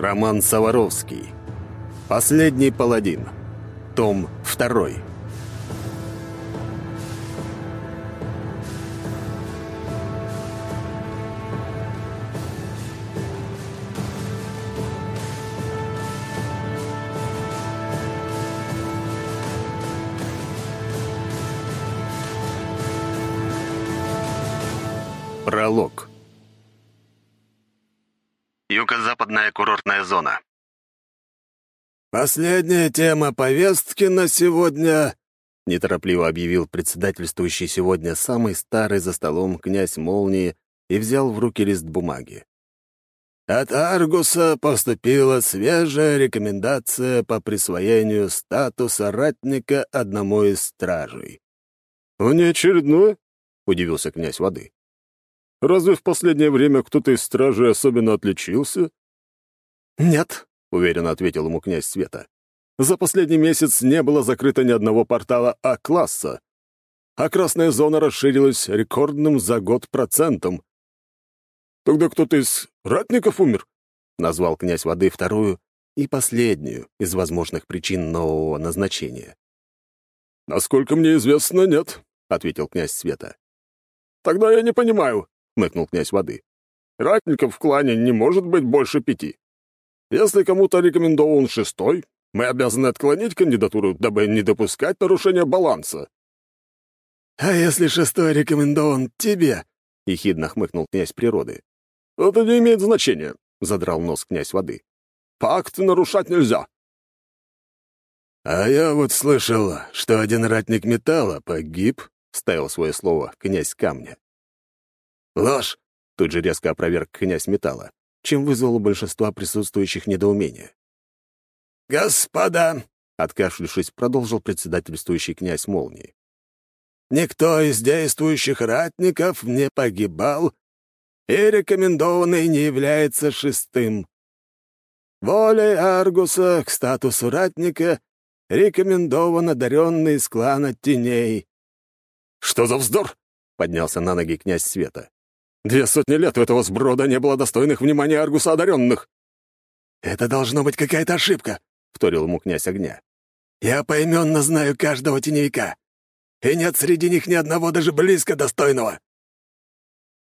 Роман Саваровский. Последний паладин. Том 2. «Последняя тема повестки на сегодня», — неторопливо объявил председательствующий сегодня самый старый за столом князь Молнии и взял в руки лист бумаги. «От Аргуса поступила свежая рекомендация по присвоению статуса ратника одному из стражей». «Не очередное?» — удивился князь воды. Разве в последнее время кто-то из стражей особенно отличился?» «Нет», — уверенно ответил ему князь Света. «За последний месяц не было закрыто ни одного портала А-класса, а красная зона расширилась рекордным за год процентом». «Тогда кто-то из ратников умер?» — назвал князь воды вторую и последнюю из возможных причин нового назначения. «Насколько мне известно, нет», — ответил князь Света. «Тогда я не понимаю, — хмыкнул князь воды. «Ратников в клане не может быть больше пяти. Если кому-то рекомендован шестой, мы обязаны отклонить кандидатуру, дабы не допускать нарушения баланса». «А если шестой рекомендован тебе?» — ехидно хмыкнул князь природы. «Это не имеет значения», — задрал нос князь воды. «Пакт нарушать нельзя». «А я вот слышал, что один ратник металла погиб», — ставил свое слово князь камня. «Ложь!» — тут же резко опроверг князь металла, чем вызвал у большинства присутствующих недоумение. «Господа!» — откашлявшись, продолжил председательствующий князь молнии. «Никто из действующих ратников не погибал, и рекомендованный не является шестым. Волей Аргуса к статусу ратника рекомендован одаренный из клана теней». «Что за вздор?» — поднялся на ноги князь Света. Две сотни лет у этого сброда не было достойных внимания Аргуса одаренных. «Это должно быть какая-то ошибка», — вторил ему князь огня. «Я поименно знаю каждого теневика, и нет среди них ни одного даже близко достойного».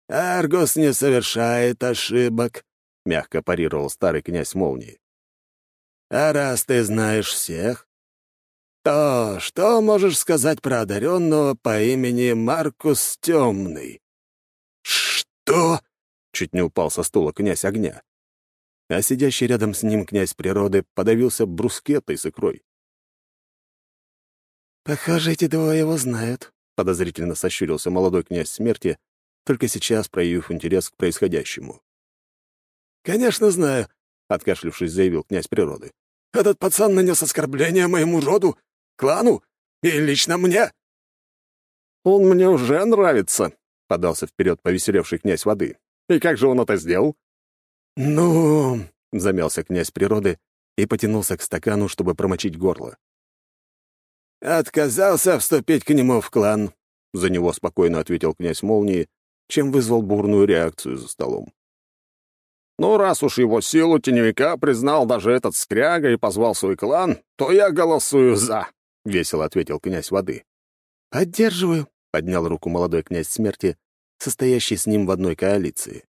«Аргус не совершает ошибок», — мягко парировал старый князь молнии. «А раз ты знаешь всех, то что можешь сказать про одаренного по имени Маркус Темный?» «Что?» — чуть не упал со стула князь огня. А сидящий рядом с ним князь природы подавился брускетой с икрой. «Похоже, эти двое его знают», — подозрительно сощурился молодой князь смерти, только сейчас проявив интерес к происходящему. «Конечно знаю», — откашлившись, заявил князь природы. «Этот пацан нанес оскорбление моему роду, клану и лично мне». «Он мне уже нравится», — подался вперед повеселевший князь воды. «И как же он это сделал?» «Ну...» — замялся князь природы и потянулся к стакану, чтобы промочить горло. «Отказался вступить к нему в клан», — за него спокойно ответил князь молнии, чем вызвал бурную реакцию за столом. «Ну, раз уж его силу теневика признал даже этот скряга и позвал свой клан, то я голосую «за», — весело ответил князь воды. «Поддерживаю», поднял руку молодой князь смерти, состоящий с ним в одной коалиции.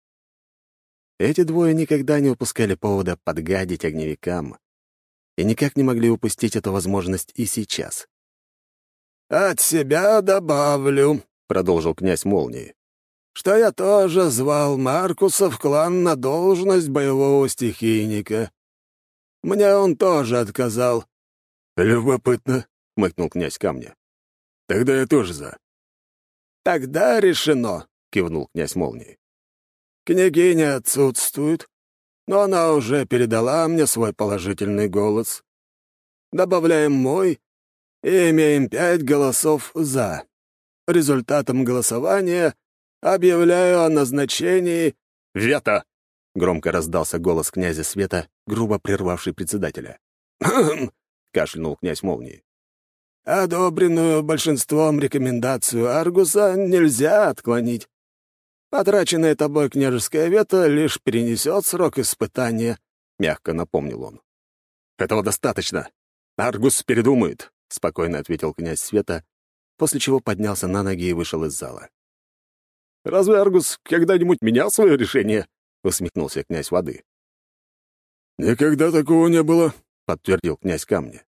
Эти двое никогда не упускали повода подгадить огневикам и никак не могли упустить эту возможность и сейчас. «От себя добавлю», — продолжил князь Молнии, «что я тоже звал Маркуса в клан на должность боевого стихийника. Мне он тоже отказал». «Любопытно», — мыкнул князь Камня. «Тогда я тоже за. «Тогда решено», — кивнул князь Молнии. «Княгиня отсутствует, но она уже передала мне свой положительный голос. Добавляем мой и имеем пять голосов «за». Результатом голосования объявляю о назначении...» «Вето!» — громко раздался голос князя Света, грубо прервавший председателя. «Хм!» — кашлянул князь Молнии. Одобренную большинством рекомендацию Аргуса нельзя отклонить. Потраченное тобой княжеское вето лишь перенесет срок испытания, мягко напомнил он. «Этого достаточно. Аргус передумает», — спокойно ответил князь Света, после чего поднялся на ноги и вышел из зала. «Разве Аргус когда-нибудь менял свое решение?» — усмехнулся князь воды. «Никогда такого не было», — подтвердил князь камня.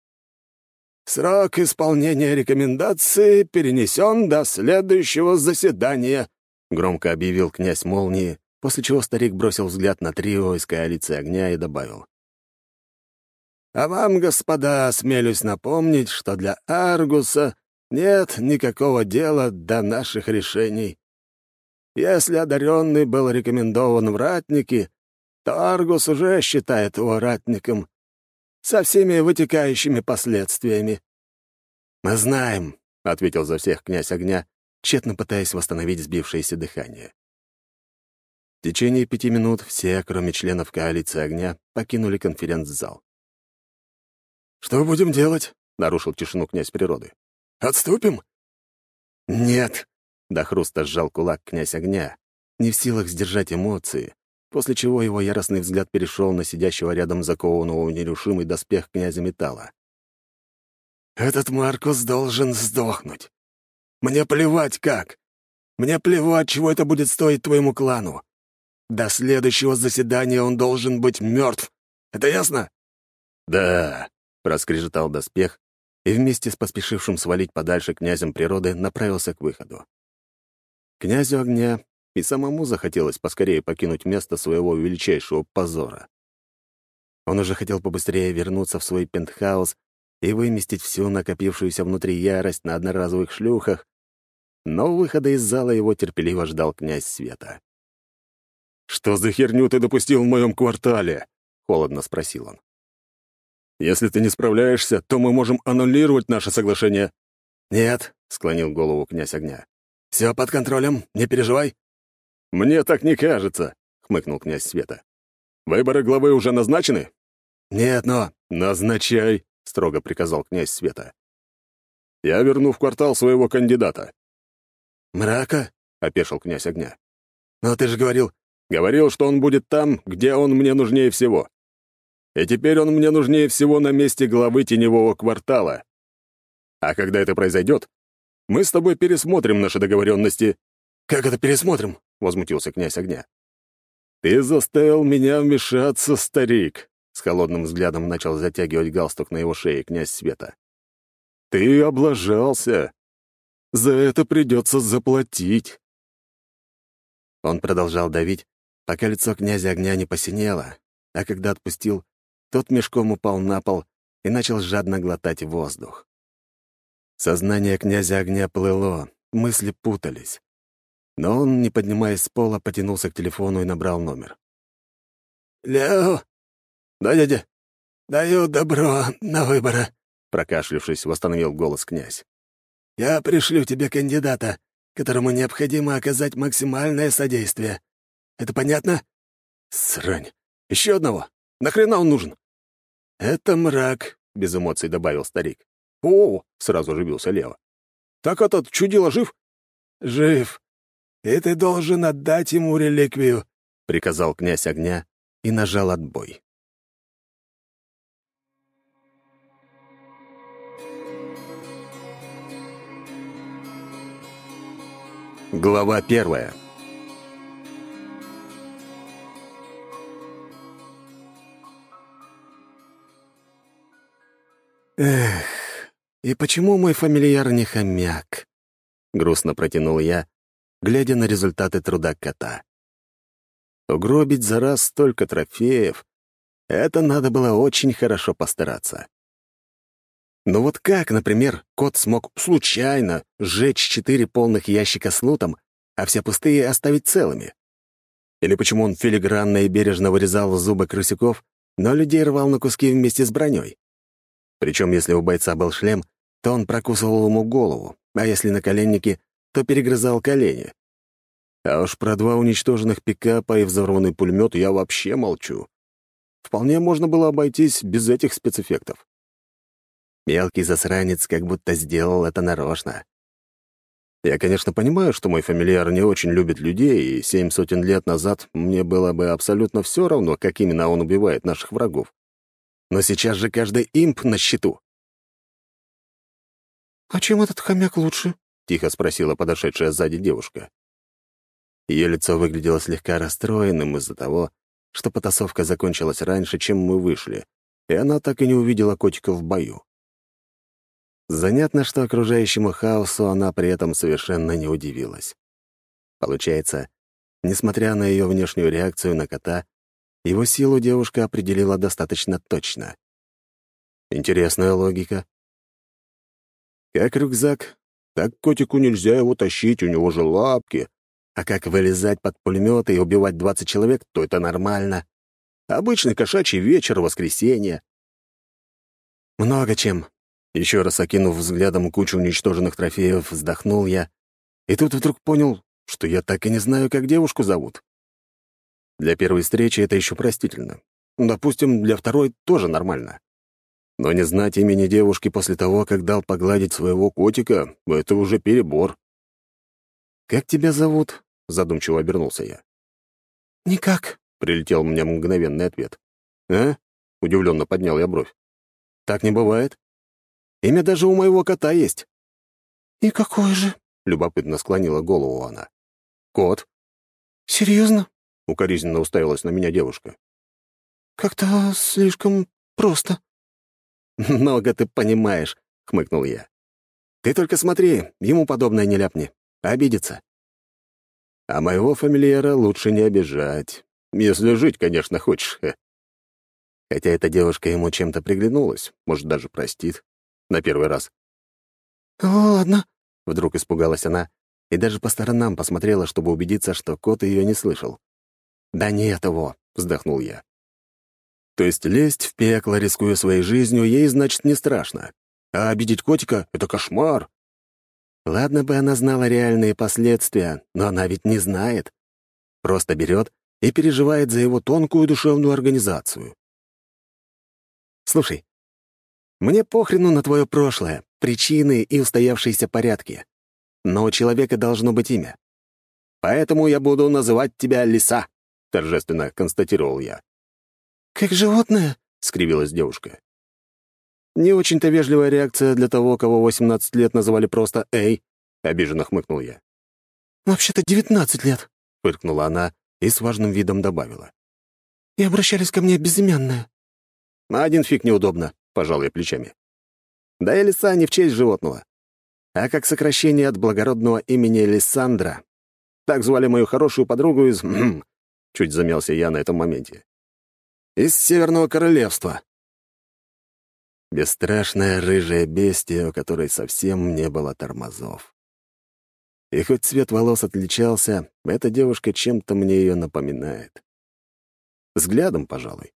«Срок исполнения рекомендации перенесен до следующего заседания», — громко объявил князь молнии, после чего старик бросил взгляд на трио из коалиции огня и добавил. «А вам, господа, смелюсь напомнить, что для Аргуса нет никакого дела до наших решений. Если одаренный был рекомендован в ратники, то Аргус уже считает его ратником, со всеми вытекающими последствиями. «Мы знаем», — ответил за всех князь огня, тщетно пытаясь восстановить сбившееся дыхание. В течение пяти минут все, кроме членов коалиции огня, покинули конференц-зал. «Что будем делать?» — нарушил тишину князь природы. «Отступим?» «Нет», — до хруста сжал кулак князь огня, не в силах сдержать эмоции, после чего его яростный взгляд перешел на сидящего рядом закованного в нерушимый доспех князя металла. «Этот Маркус должен сдохнуть. Мне плевать как. Мне плевать, чего это будет стоить твоему клану. До следующего заседания он должен быть мертв. Это ясно?» «Да», — проскрежетал доспех, и вместе с поспешившим свалить подальше князем природы направился к выходу. Князю огня и самому захотелось поскорее покинуть место своего величайшего позора. Он уже хотел побыстрее вернуться в свой пентхаус и выместить всю накопившуюся внутри ярость на одноразовых шлюхах, но выхода из зала его терпеливо ждал князь Света. «Что за херню ты допустил в моем квартале?» — холодно спросил он. «Если ты не справляешься, то мы можем аннулировать наше соглашение». «Нет», — склонил голову князь огня. «Все под контролем, не переживай». «Мне так не кажется», — хмыкнул князь Света. «Выборы главы уже назначены?» «Нет, но...» «Назначай», — строго приказал князь Света. «Я верну в квартал своего кандидата». «Мрака?» — опешил князь огня. «Но ты же говорил...» «Говорил, что он будет там, где он мне нужнее всего. И теперь он мне нужнее всего на месте главы теневого квартала. А когда это произойдет, мы с тобой пересмотрим наши договоренности». «Как это пересмотрим?» — возмутился князь огня. «Ты заставил меня вмешаться, старик», — с холодным взглядом начал затягивать галстук на его шее князь Света. «Ты облажался. За это придется заплатить». Он продолжал давить, пока лицо князя огня не посинело, а когда отпустил, тот мешком упал на пол и начал жадно глотать воздух. Сознание князя огня плыло, мысли путались. Но он, не поднимаясь с пола, потянулся к телефону и набрал номер. «Лео?» «Да, дядя?» «Даю добро на выборы», — прокашлившись, восстановил голос князь. «Я пришлю тебе кандидата, которому необходимо оказать максимальное содействие. Это понятно?» «Срань! Еще одного! Нахрена он нужен?» «Это мрак», — без эмоций добавил старик. «О!» — сразу оживился Лео. «Так этот чудило жив?» «Жив и ты должен отдать ему реликвию», — приказал князь огня и нажал отбой. Глава первая «Эх, и почему мой фамильяр не хомяк?» — грустно протянул я, глядя на результаты труда кота. Угробить за раз столько трофеев — это надо было очень хорошо постараться. Но вот как, например, кот смог случайно сжечь четыре полных ящика с лутом, а все пустые оставить целыми? Или почему он филигранно и бережно вырезал зубы крысюков, но людей рвал на куски вместе с броней? Причем, если у бойца был шлем, то он прокусывал ему голову, а если на коленнике, то перегрызал колени. А уж про два уничтоженных пикапа и взорванный пулемет я вообще молчу. Вполне можно было обойтись без этих спецэффектов. Мелкий засранец как будто сделал это нарочно. Я, конечно, понимаю, что мой фамильяр не очень любит людей, и семь сотен лет назад мне было бы абсолютно все равно, как именно он убивает наших врагов. Но сейчас же каждый имп на счету. «А чем этот хомяк лучше?» — тихо спросила подошедшая сзади девушка. Ее лицо выглядело слегка расстроенным из-за того, что потасовка закончилась раньше, чем мы вышли, и она так и не увидела котика в бою. Занятно, что окружающему хаосу она при этом совершенно не удивилась. Получается, несмотря на ее внешнюю реакцию на кота, его силу девушка определила достаточно точно. Интересная логика. Как рюкзак, так котику нельзя его тащить, у него же лапки. А как вылезать под пулеметы и убивать 20 человек, то это нормально. Обычный кошачий вечер, воскресенье. Много чем, еще раз окинув взглядом кучу уничтоженных трофеев, вздохнул я, и тут вдруг понял, что я так и не знаю, как девушку зовут. Для первой встречи это еще простительно. Допустим, для второй тоже нормально. Но не знать имени девушки после того, как дал погладить своего котика, это уже перебор. «Как тебя зовут?» — задумчиво обернулся я. «Никак», — прилетел мне мгновенный ответ. «А?» — удивленно поднял я бровь. «Так не бывает?» Имя даже у моего кота есть». «И какое же?» — любопытно склонила голову она. «Кот». «Серьезно?» — укоризненно уставилась на меня девушка. «Как-то слишком просто». «Много ты понимаешь», — хмыкнул я. «Ты только смотри, ему подобное не ляпни. Обидится». А моего фамильяра лучше не обижать. Если жить, конечно, хочешь. Хотя эта девушка ему чем-то приглянулась, может, даже простит на первый раз. «Ладно», — вдруг испугалась она и даже по сторонам посмотрела, чтобы убедиться, что кот ее не слышал. «Да нет его», — вздохнул я. То есть лезть в пекло, рискуя своей жизнью, ей, значит, не страшно. А обидеть котика — это кошмар. Ладно бы она знала реальные последствия, но она ведь не знает. Просто берет и переживает за его тонкую душевную организацию. «Слушай, мне похрену на твое прошлое, причины и устоявшиеся порядки. Но у человека должно быть имя. Поэтому я буду называть тебя Лиса», — торжественно констатировал я. «Как животное?» — скривилась девушка. «Не очень-то вежливая реакция для того, кого 18 лет называли просто «Эй», — обиженно хмыкнул я. «Вообще-то 19 лет», — фыркнула она и с важным видом добавила. «И обращались ко мне безымянная». «Один фиг неудобно пожал я плечами. Да и лиса не в честь животного, а как сокращение от благородного имени Лиссандра. Так звали мою хорошую подругу из... Чуть замялся я на этом моменте. Из Северного Королевства. Бесстрашная рыжая бестия, у которой совсем не было тормозов. И хоть цвет волос отличался, эта девушка чем-то мне ее напоминает. Взглядом, пожалуй.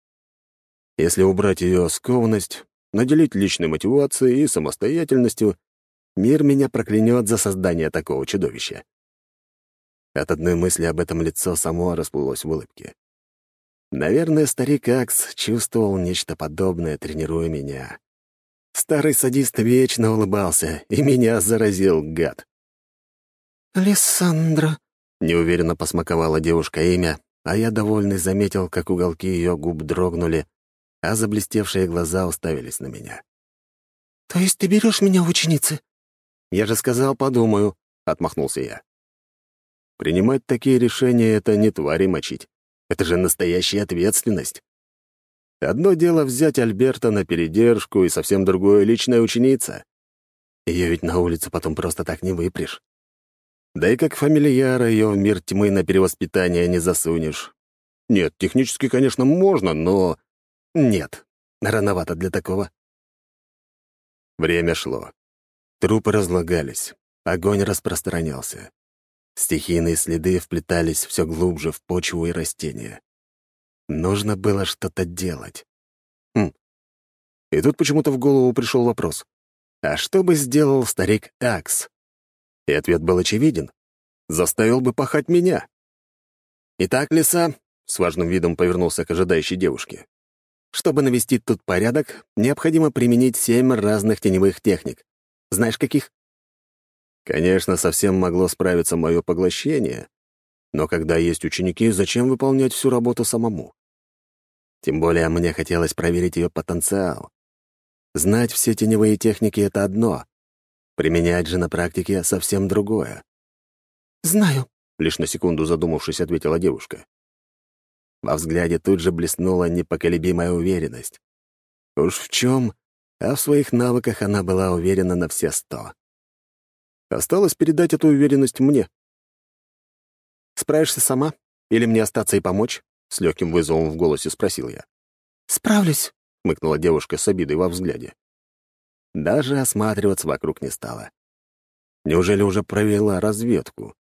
Если убрать ее скованность, наделить личной мотивацией и самостоятельностью, мир меня проклянет за создание такого чудовища. От одной мысли об этом лицо само расплылось в улыбке. Наверное, старик Акс чувствовал нечто подобное, тренируя меня. Старый садист вечно улыбался, и меня заразил гад. «Лиссандра», — неуверенно посмаковала девушка имя, а я, довольный, заметил, как уголки ее губ дрогнули, а заблестевшие глаза уставились на меня. «То есть ты берешь меня в ученицы?» «Я же сказал, подумаю», — отмахнулся я. «Принимать такие решения — это не твари мочить. Это же настоящая ответственность. Одно дело взять Альберта на передержку, и совсем другое — личная ученица. Ее ведь на улицу потом просто так не выпрешь. Да и как фамильяра ее в мир тьмы на перевоспитание не засунешь. Нет, технически, конечно, можно, но нет, рановато для такого. Время шло. Трупы разлагались, огонь распространялся. Стихийные следы вплетались все глубже в почву и растения. Нужно было что-то делать. Хм. И тут почему-то в голову пришел вопрос. А что бы сделал старик Акс? И ответ был очевиден. Заставил бы пахать меня. «Итак, лиса», — с важным видом повернулся к ожидающей девушке, чтобы навести тут порядок, необходимо применить семь разных теневых техник. Знаешь, каких? Конечно, совсем могло справиться мое поглощение, но когда есть ученики, зачем выполнять всю работу самому? Тем более мне хотелось проверить ее потенциал. Знать все теневые техники — это одно. Применять же на практике совсем другое. «Знаю», — лишь на секунду задумавшись, ответила девушка. Во взгляде тут же блеснула непоколебимая уверенность. Уж в чем, а в своих навыках она была уверена на все сто. Осталось передать эту уверенность мне. «Справишься сама? Или мне остаться и помочь?» — с легким вызовом в голосе спросил я. «Справлюсь», — хмыкнула девушка с обидой во взгляде. Даже осматриваться вокруг не стала. Неужели уже провела разведку?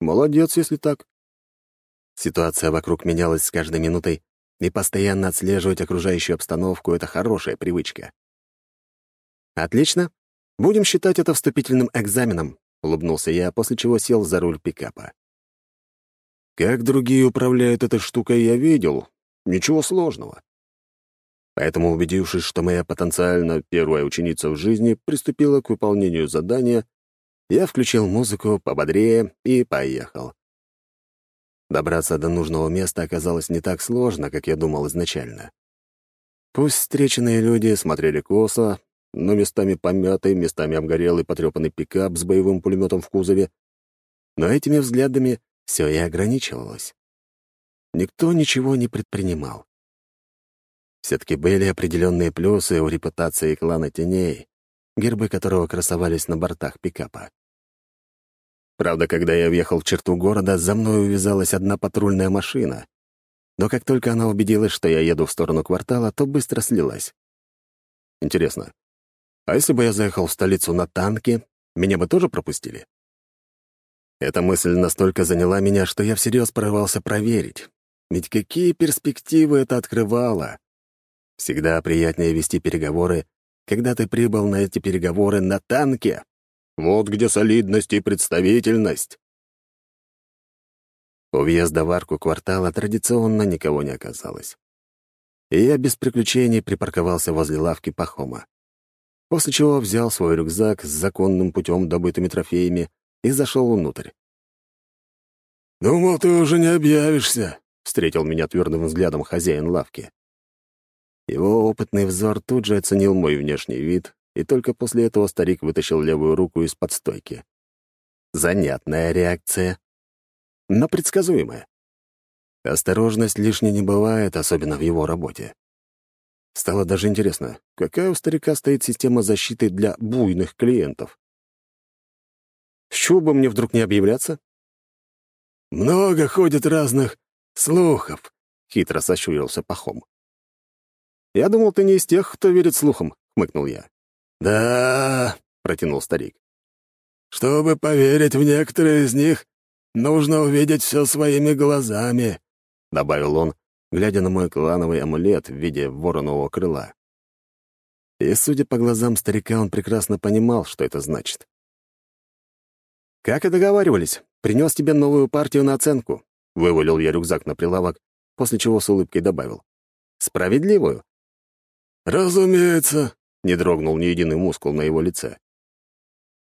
Молодец, если так. Ситуация вокруг менялась с каждой минутой, и постоянно отслеживать окружающую обстановку — это хорошая привычка. «Отлично. Будем считать это вступительным экзаменом», — улыбнулся я, после чего сел за руль пикапа. Как другие управляют этой штукой, я видел. Ничего сложного. Поэтому, убедившись, что моя потенциально первая ученица в жизни приступила к выполнению задания, я включил музыку пободрее и поехал. Добраться до нужного места оказалось не так сложно, как я думал изначально. Пусть встреченные люди смотрели косо, но местами помятый, местами обгорелый потрепанный пикап с боевым пулеметом в кузове, но этими взглядами все и ограничивалось. Никто ничего не предпринимал. Все-таки были определенные плюсы у репутации клана теней, гербы которого красовались на бортах пикапа. Правда, когда я въехал в черту города, за мной увязалась одна патрульная машина. Но как только она убедилась, что я еду в сторону квартала, то быстро слилась. Интересно, а если бы я заехал в столицу на танке, меня бы тоже пропустили? Эта мысль настолько заняла меня, что я всерьез прорвался проверить. Ведь какие перспективы это открывало? Всегда приятнее вести переговоры, когда ты прибыл на эти переговоры на танке. Вот где солидность и представительность. У въезда в арку квартала традиционно никого не оказалось. И я без приключений припарковался возле лавки Пахома. После чего взял свой рюкзак с законным путем добытыми трофеями и зашел внутрь. «Думал, ты уже не объявишься», — встретил меня твердым взглядом хозяин лавки. Его опытный взор тут же оценил мой внешний вид и только после этого старик вытащил левую руку из-под стойки. Занятная реакция, но предсказуемая. Осторожность лишней не бывает, особенно в его работе. Стало даже интересно, какая у старика стоит система защиты для буйных клиентов. С чего бы мне вдруг не объявляться? «Много ходит разных слухов», — хитро сощурился Пахом. «Я думал, ты не из тех, кто верит слухам», — хмыкнул я. «Да», — протянул старик. «Чтобы поверить в некоторые из них, нужно увидеть все своими глазами», — добавил он, глядя на мой клановый амулет в виде воронового крыла. И, судя по глазам старика, он прекрасно понимал, что это значит. «Как и договаривались, принес тебе новую партию на оценку», — вывалил я рюкзак на прилавок, после чего с улыбкой добавил. «Справедливую». «Разумеется», не дрогнул ни единый мускул на его лице.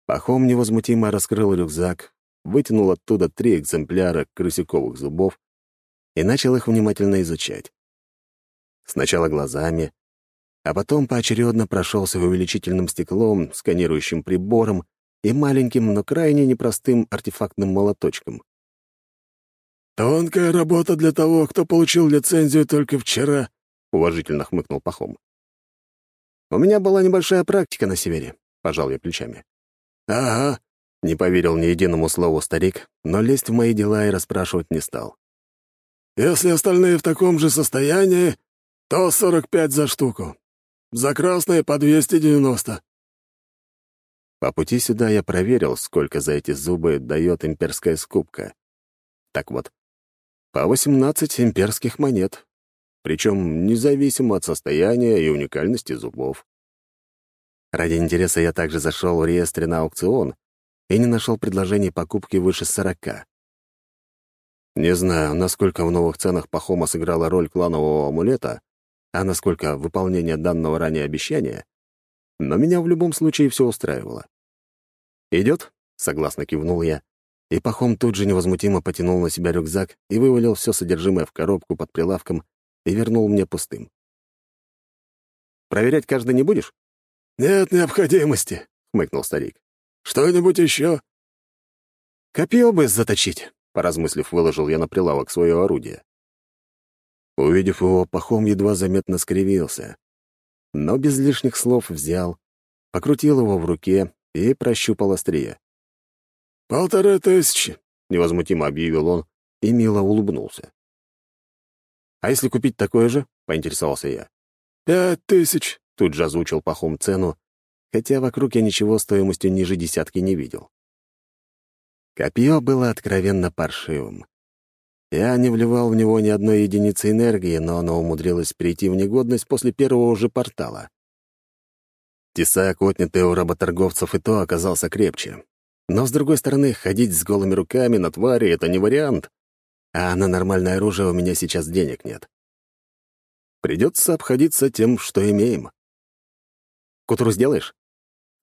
Пахом невозмутимо раскрыл рюкзак, вытянул оттуда три экземпляра крысяковых зубов и начал их внимательно изучать. Сначала глазами, а потом поочередно прошелся увеличительным стеклом, сканирующим прибором и маленьким, но крайне непростым артефактным молоточком. «Тонкая работа для того, кто получил лицензию только вчера», — уважительно хмыкнул Пахом. У меня была небольшая практика на севере», — пожал я плечами. «Ага», — не поверил ни единому слову старик, но лезть в мои дела и расспрашивать не стал. «Если остальные в таком же состоянии, то 45 за штуку. За красные по 290». По пути сюда я проверил, сколько за эти зубы дает имперская скупка. Так вот, по 18 имперских монет, причем независимо от состояния и уникальности зубов. Ради интереса я также зашел в реестре на аукцион и не нашел предложений покупки выше сорока. Не знаю, насколько в новых ценах Пахома сыграла роль кланового амулета, а насколько выполнение данного ранее обещания, но меня в любом случае все устраивало. «Идет?» — согласно кивнул я, и Пахом тут же невозмутимо потянул на себя рюкзак и вывалил все содержимое в коробку под прилавком и вернул мне пустым. «Проверять каждый не будешь?» «Нет необходимости», — хмыкнул старик. «Что-нибудь еще?» «Копье бы заточить», — поразмыслив, выложил я на прилавок свое орудие. Увидев его, Пахом едва заметно скривился, но без лишних слов взял, покрутил его в руке и прощупал острие. «Полторы тысячи», — невозмутимо объявил он и мило улыбнулся. «А если купить такое же?» — поинтересовался я. «Пять тысяч», — тут же озвучил Пахом цену, хотя вокруг я ничего стоимостью ниже десятки не видел. Копье было откровенно паршивым. Я не вливал в него ни одной единицы энергии, но оно умудрилось перейти в негодность после первого же портала. Тесак, отнятый у работорговцев, и то оказался крепче. Но, с другой стороны, ходить с голыми руками на твари — это не вариант. А на нормальное оружие у меня сейчас денег нет. Придется обходиться тем, что имеем. К утру сделаешь?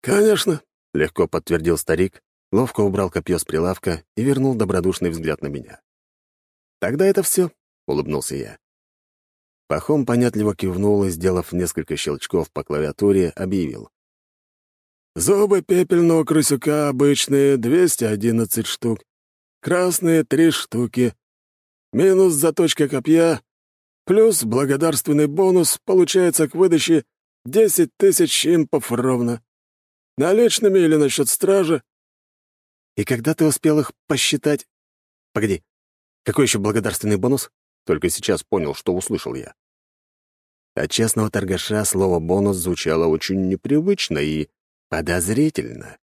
«Конечно», — легко подтвердил старик, ловко убрал копье с прилавка и вернул добродушный взгляд на меня. «Тогда это все», — улыбнулся я. Пахом понятливо кивнул и, сделав несколько щелчков по клавиатуре, объявил. Зубы пепельного крысюка обычные — 211 штук. Красные — 3 штуки. Минус заточка копья, плюс благодарственный бонус получается к выдаче 10 тысяч импов ровно. Наличными или насчет стража? И когда ты успел их посчитать? Погоди, какой еще благодарственный бонус? Только сейчас понял, что услышал я. От честного торгаша слово «бонус» звучало очень непривычно и Подозрительно.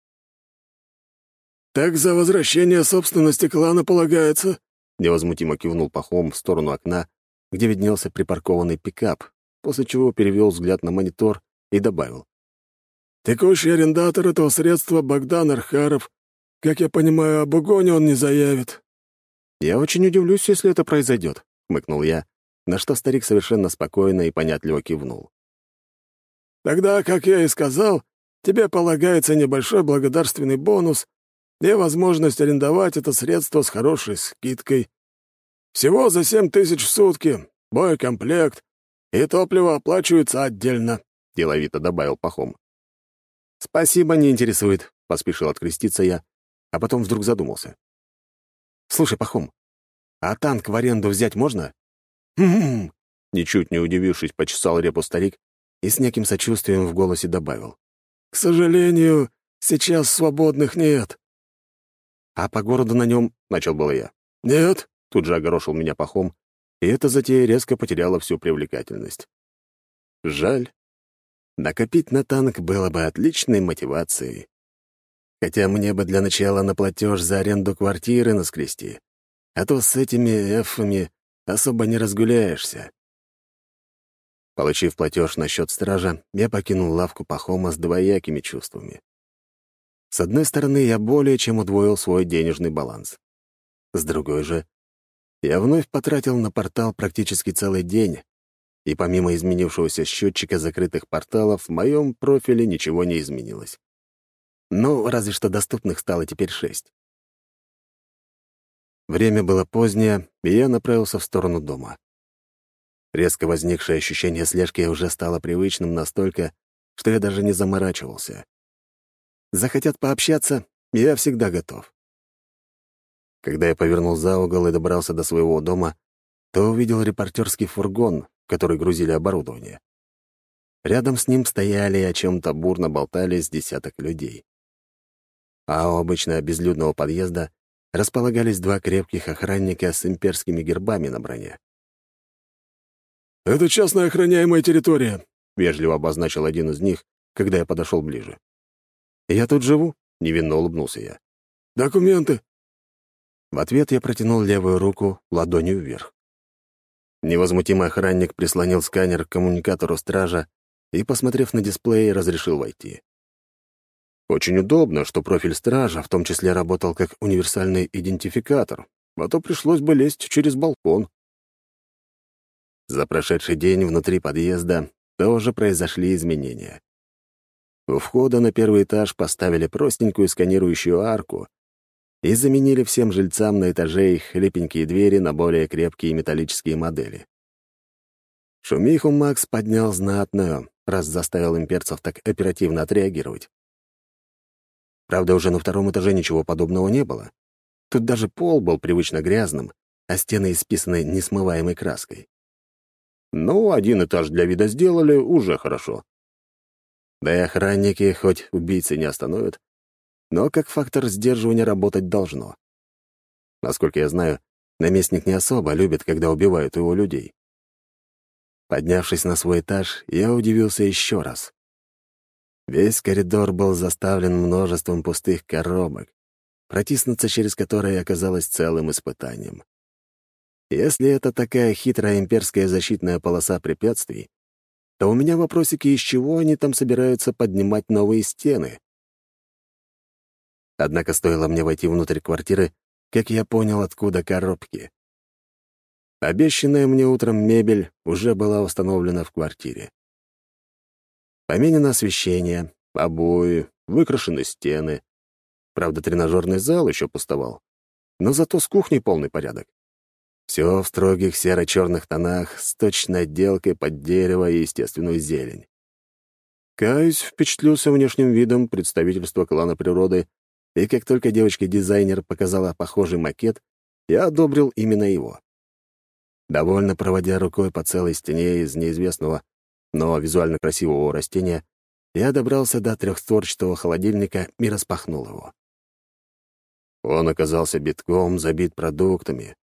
«Так за возвращение собственности клана полагается», — невозмутимо кивнул Пахом в сторону окна, где виднелся припаркованный пикап, после чего перевел взгляд на монитор и добавил. «Текущий арендатор этого средства Богдан Архаров. Как я понимаю, об угоне он не заявит». «Я очень удивлюсь, если это произойдет», — хмыкнул я, на что старик совершенно спокойно и понятливо кивнул. «Тогда, как я и сказал, тебе полагается небольшой благодарственный бонус и возможность арендовать это средство с хорошей скидкой. Всего за семь тысяч в сутки, боекомплект, и топливо оплачивается отдельно», — деловито добавил Пахом. «Спасибо, не интересует», — поспешил откреститься я, а потом вдруг задумался. «Слушай, Пахом, а танк в аренду взять можно?» «Хм-хм», ничуть не удивившись, почесал репу старик и с неким сочувствием в голосе добавил. К сожалению, сейчас свободных нет. А по городу на нем начал было я. Нет, тут же огорошил меня пахом, и эта затея резко потеряла всю привлекательность. Жаль. Накопить на танк было бы отличной мотивацией. Хотя мне бы для начала на платеж за аренду квартиры наскрести, а то с этими эфами особо не разгуляешься. Получив платеж на счет стража, я покинул лавку Пахома с двоякими чувствами. С одной стороны, я более чем удвоил свой денежный баланс. С другой же, я вновь потратил на портал практически целый день, и помимо изменившегося счетчика закрытых порталов, в моем профиле ничего не изменилось. Ну, разве что доступных стало теперь шесть. Время было позднее, и я направился в сторону дома. Резко возникшее ощущение слежки уже стало привычным настолько, что я даже не заморачивался. Захотят пообщаться, я всегда готов. Когда я повернул за угол и добрался до своего дома, то увидел репортерский фургон, в который грузили оборудование. Рядом с ним стояли и о чем-то бурно болтали с десяток людей. А у обычно безлюдного подъезда располагались два крепких охранника с имперскими гербами на броне. «Это частная охраняемая территория», — вежливо обозначил один из них, когда я подошел ближе. «Я тут живу», — невинно улыбнулся я. «Документы». В ответ я протянул левую руку ладонью вверх. Невозмутимый охранник прислонил сканер к коммуникатору стража и, посмотрев на дисплей, разрешил войти. Очень удобно, что профиль стража в том числе работал как универсальный идентификатор, а то пришлось бы лезть через балкон. За прошедший день внутри подъезда тоже произошли изменения. У входа на первый этаж поставили простенькую сканирующую арку и заменили всем жильцам на этаже их хлипенькие двери на более крепкие металлические модели. Шумиху Макс поднял знатную, раз заставил имперцев так оперативно отреагировать. Правда, уже на втором этаже ничего подобного не было. Тут даже пол был привычно грязным, а стены исписаны несмываемой краской. Ну, один этаж для вида сделали, уже хорошо. Да и охранники, хоть убийцы не остановят, но как фактор сдерживания работать должно. Насколько я знаю, наместник не особо любит, когда убивают его людей. Поднявшись на свой этаж, я удивился еще раз. Весь коридор был заставлен множеством пустых коробок, протиснуться через которые оказалось целым испытанием. Если это такая хитрая имперская защитная полоса препятствий, то у меня вопросики, из чего они там собираются поднимать новые стены. Однако стоило мне войти внутрь квартиры, как я понял, откуда коробки. Обещанная мне утром мебель уже была установлена в квартире. Поменено освещение, обои, выкрашены стены. Правда, тренажерный зал еще пустовал. Но зато с кухней полный порядок. Все в строгих серо-черных тонах, с точной отделкой под дерево и естественную зелень. Каюсь впечатлился внешним видом представительства клана природы, и как только девочка-дизайнер показала похожий макет, я одобрил именно его. Довольно проводя рукой по целой стене из неизвестного, но визуально красивого растения, я добрался до трехстворчатого холодильника и распахнул его. Он оказался битком забит продуктами.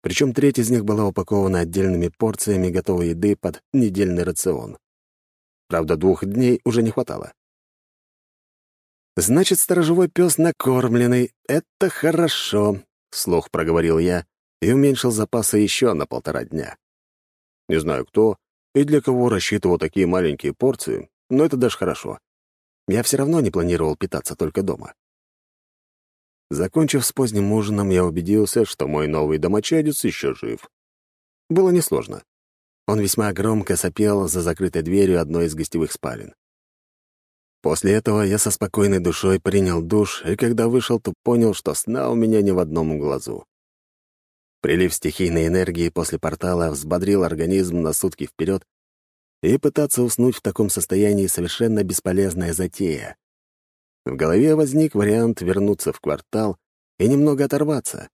Причем треть из них была упакована отдельными порциями готовой еды под недельный рацион. Правда, двух дней уже не хватало. «Значит, сторожевой пес накормленный. Это хорошо», — слух проговорил я, и уменьшил запасы еще на полтора дня. Не знаю кто и для кого рассчитывал такие маленькие порции, но это даже хорошо. Я все равно не планировал питаться только дома. Закончив с поздним ужином, я убедился, что мой новый домочадец еще жив. Было несложно. Он весьма громко сопел за закрытой дверью одной из гостевых спален. После этого я со спокойной душой принял душ, и когда вышел, то понял, что сна у меня ни в одном глазу. Прилив стихийной энергии после портала взбодрил организм на сутки вперед, и пытаться уснуть в таком состоянии совершенно бесполезная затея. В голове возник вариант вернуться в квартал и немного оторваться.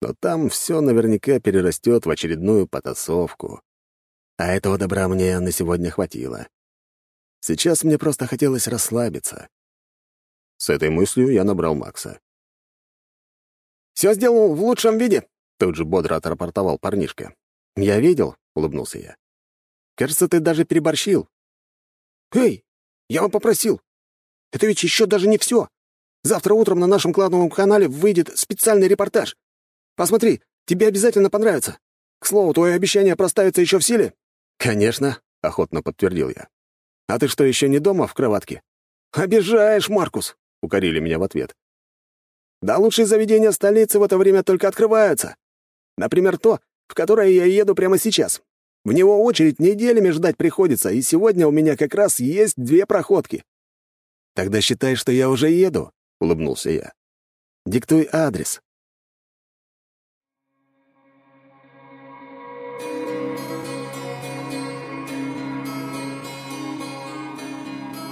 Но там все наверняка перерастет в очередную потасовку. А этого добра мне на сегодня хватило. Сейчас мне просто хотелось расслабиться. С этой мыслью я набрал Макса. «Все сделал в лучшем виде», Тут же бодро отрапортовал парнишка. «Я видел», — улыбнулся я. «Кажется, ты даже переборщил». «Эй, я вам попросил. Это ведь еще даже не все. Завтра утром на нашем клановом канале выйдет специальный репортаж. Посмотри, тебе обязательно понравится. К слову, твое обещание проставится еще в силе?» «Конечно», — охотно подтвердил я. «А ты что, еще не дома в кроватке?» «Обижаешь, Маркус», — укорили меня в ответ. «Да лучшие заведения столицы в это время только открываются. Например, то, в которое я еду прямо сейчас. В него очередь неделями ждать приходится, и сегодня у меня как раз есть две проходки». «Тогда считай, что я уже еду», — улыбнулся я. «Диктуй адрес».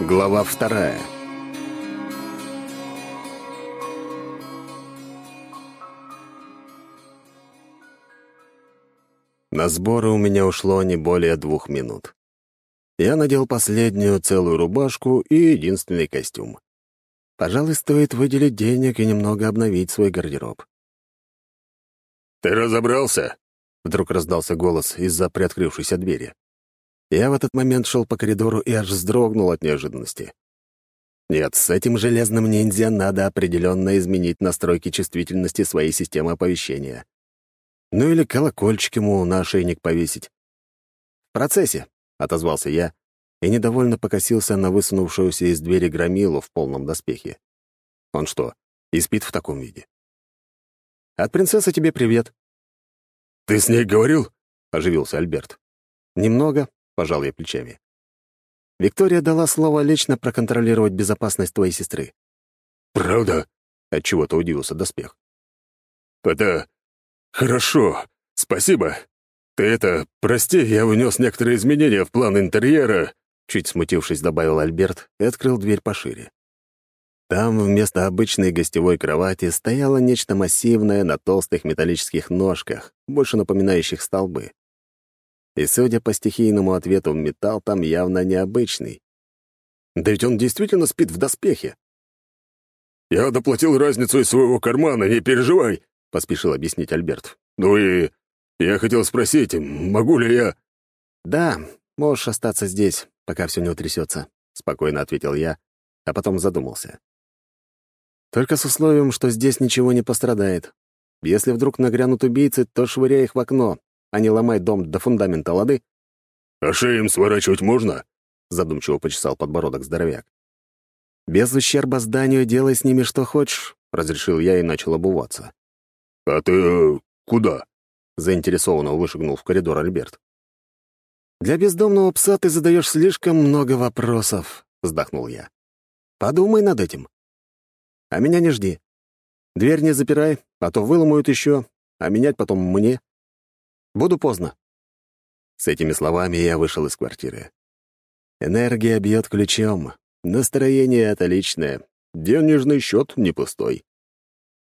Глава вторая. На сборы у меня ушло не более двух минут. Я надел последнюю целую рубашку и единственный костюм. Пожалуй, стоит выделить денег и немного обновить свой гардероб. «Ты разобрался?» — вдруг раздался голос из-за приоткрывшейся двери. Я в этот момент шел по коридору и аж вздрогнул от неожиданности. Нет, с этим железным ниндзя надо определенно изменить настройки чувствительности своей системы оповещения. Ну или колокольчик ему на ошейник повесить. «В процессе», — отозвался я и недовольно покосился на высунувшуюся из двери громилу в полном доспехе. Он что, и спит в таком виде? «От принцессы тебе привет». «Ты с ней говорил?» — оживился Альберт. «Немного», — пожал я плечами. Виктория дала слово лично проконтролировать безопасность твоей сестры. «Правда?» — отчего-то удивился доспех. «Это хорошо. Спасибо. Ты это, прости, я внес некоторые изменения в план интерьера», чуть смутившись, добавил Альберт и открыл дверь пошире. Там вместо обычной гостевой кровати стояло нечто массивное на толстых металлических ножках, больше напоминающих столбы. И, судя по стихийному ответу, металл там явно необычный. Да ведь он действительно спит в доспехе. «Я доплатил разницу из своего кармана, не переживай», — поспешил объяснить Альберт. «Ну и я хотел спросить, могу ли я...» «Да, можешь остаться здесь, пока все не утрясется», — спокойно ответил я, а потом задумался. «Только с условием, что здесь ничего не пострадает. Если вдруг нагрянут убийцы, то швыряй их в окно, а не ломай дом до фундамента, лады?» «А шеем сворачивать можно?» — задумчиво почесал подбородок здоровяк. «Без ущерба зданию делай с ними что хочешь», — разрешил я и начал обуваться. «А ты э, куда?» — заинтересованно вышагнул в коридор Альберт. «Для бездомного пса ты задаешь слишком много вопросов», — вздохнул я. «Подумай над этим. А меня не жди. Дверь не запирай, а то выломают еще, а менять потом мне. Буду поздно». С этими словами я вышел из квартиры. Энергия бьет ключом, Настроение отличное, денежный счет не пустой.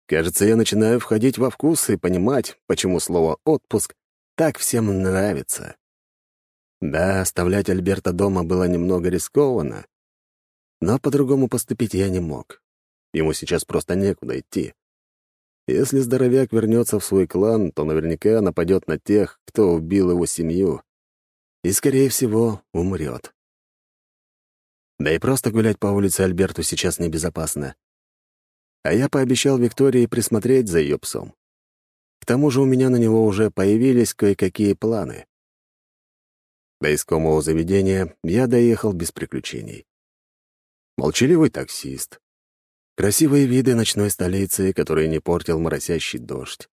Кажется, я начинаю входить во вкус и понимать, почему слово «отпуск» так всем нравится. Да, оставлять Альберта дома было немного рискованно, но по-другому поступить я не мог. Ему сейчас просто некуда идти. Если здоровяк вернется в свой клан, то наверняка нападет на тех, кто убил его семью, и, скорее всего, умрет. Да и просто гулять по улице Альберту сейчас небезопасно. А я пообещал Виктории присмотреть за ее псом. К тому же у меня на него уже появились кое-какие планы. До искомого заведения я доехал без приключений. Молчаливый таксист. Красивые виды ночной столицы, которые не портил моросящий дождь.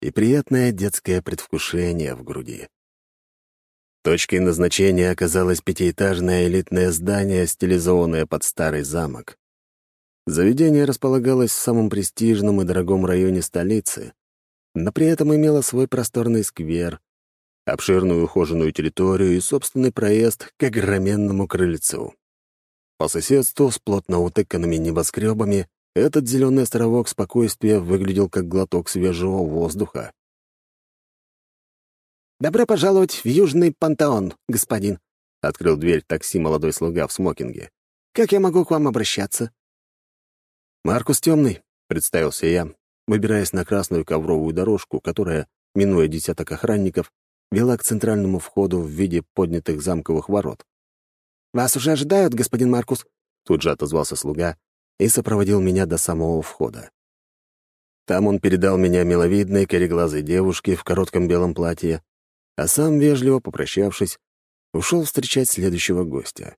И приятное детское предвкушение в груди. Точкой назначения оказалось пятиэтажное элитное здание, стилизованное под старый замок. Заведение располагалось в самом престижном и дорогом районе столицы, но при этом имело свой просторный сквер, обширную ухоженную территорию и собственный проезд к огроменному крыльцу. По соседству с плотно утыканными небоскребами этот зеленый островок спокойствия выглядел как глоток свежего воздуха. «Добро пожаловать в Южный Пантеон, господин», — открыл дверь такси молодой слуга в смокинге. «Как я могу к вам обращаться?» «Маркус Темный», — представился я, выбираясь на красную ковровую дорожку, которая, минуя десяток охранников, вела к центральному входу в виде поднятых замковых ворот. «Вас уже ожидают, господин Маркус», — тут же отозвался слуга и сопроводил меня до самого входа. Там он передал меня миловидной кореглазой девушке в коротком белом платье, а сам, вежливо попрощавшись, ушел встречать следующего гостя.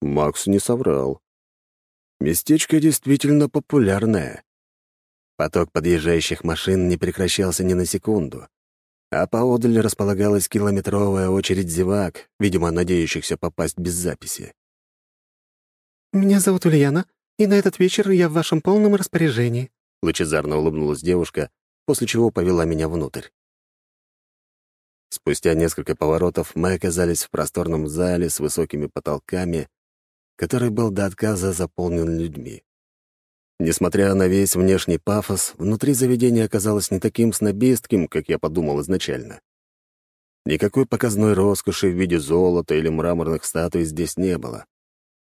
Макс не соврал. Местечко действительно популярное. Поток подъезжающих машин не прекращался ни на секунду, а поодаль располагалась километровая очередь зевак, видимо, надеющихся попасть без записи. «Меня зовут Ульяна, и на этот вечер я в вашем полном распоряжении», — лучезарно улыбнулась девушка, после чего повела меня внутрь. Спустя несколько поворотов мы оказались в просторном зале с высокими потолками, который был до отказа заполнен людьми. Несмотря на весь внешний пафос, внутри заведения оказалось не таким снобистским, как я подумал изначально. Никакой показной роскоши в виде золота или мраморных статуй здесь не было.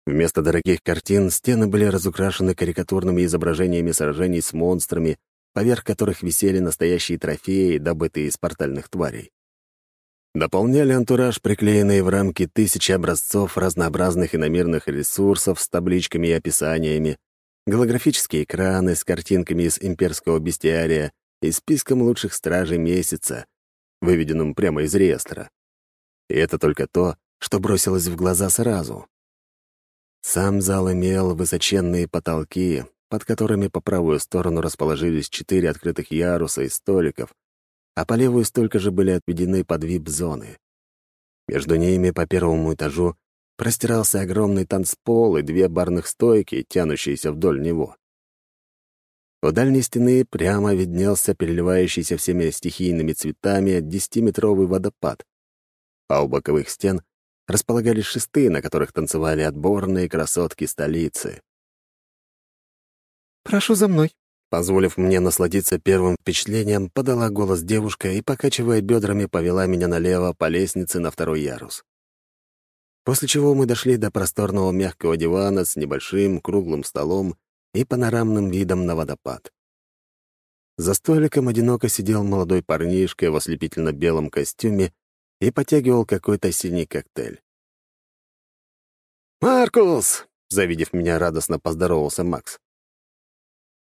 Вместо дорогих картин стены были разукрашены карикатурными изображениями сражений с монстрами, поверх которых висели настоящие трофеи, добытые из портальных тварей. Дополняли антураж приклеенные в рамки тысячи образцов разнообразных иномерных ресурсов с табличками и описаниями, голографические экраны с картинками из имперского бестиария и списком лучших стражей месяца, выведенным прямо из реестра. И это только то, что бросилось в глаза сразу. Сам зал имел высоченные потолки, под которыми по правую сторону расположились четыре открытых яруса и столиков, а по левую столько же были отведены под вип-зоны. Между ними по первому этажу простирался огромный танцпол и две барных стойки, тянущиеся вдоль него. У дальней стены прямо виднелся переливающийся всеми стихийными цветами десятиметровый водопад, а у боковых стен располагались шесты, на которых танцевали отборные красотки столицы. «Прошу за мной», Позволив мне насладиться первым впечатлением, подала голос девушка и, покачивая бедрами, повела меня налево по лестнице на второй ярус. После чего мы дошли до просторного мягкого дивана с небольшим круглым столом и панорамным видом на водопад. За столиком одиноко сидел молодой парнишка в ослепительно-белом костюме и потягивал какой-то синий коктейль. «Маркус!» — завидев меня, радостно поздоровался Макс.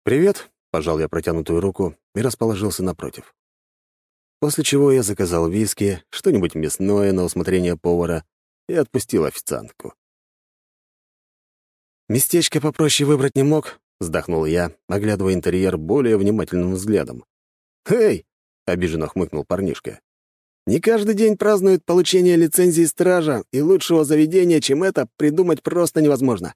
«Привет», — пожал я протянутую руку и расположился напротив. После чего я заказал виски, что-нибудь мясное на усмотрение повара и отпустил официантку. «Местечко попроще выбрать не мог», — вздохнул я, оглядывая интерьер более внимательным взглядом. «Эй!» — обиженно хмыкнул парнишка. «Не каждый день празднуют получение лицензии стража, и лучшего заведения, чем это, придумать просто невозможно.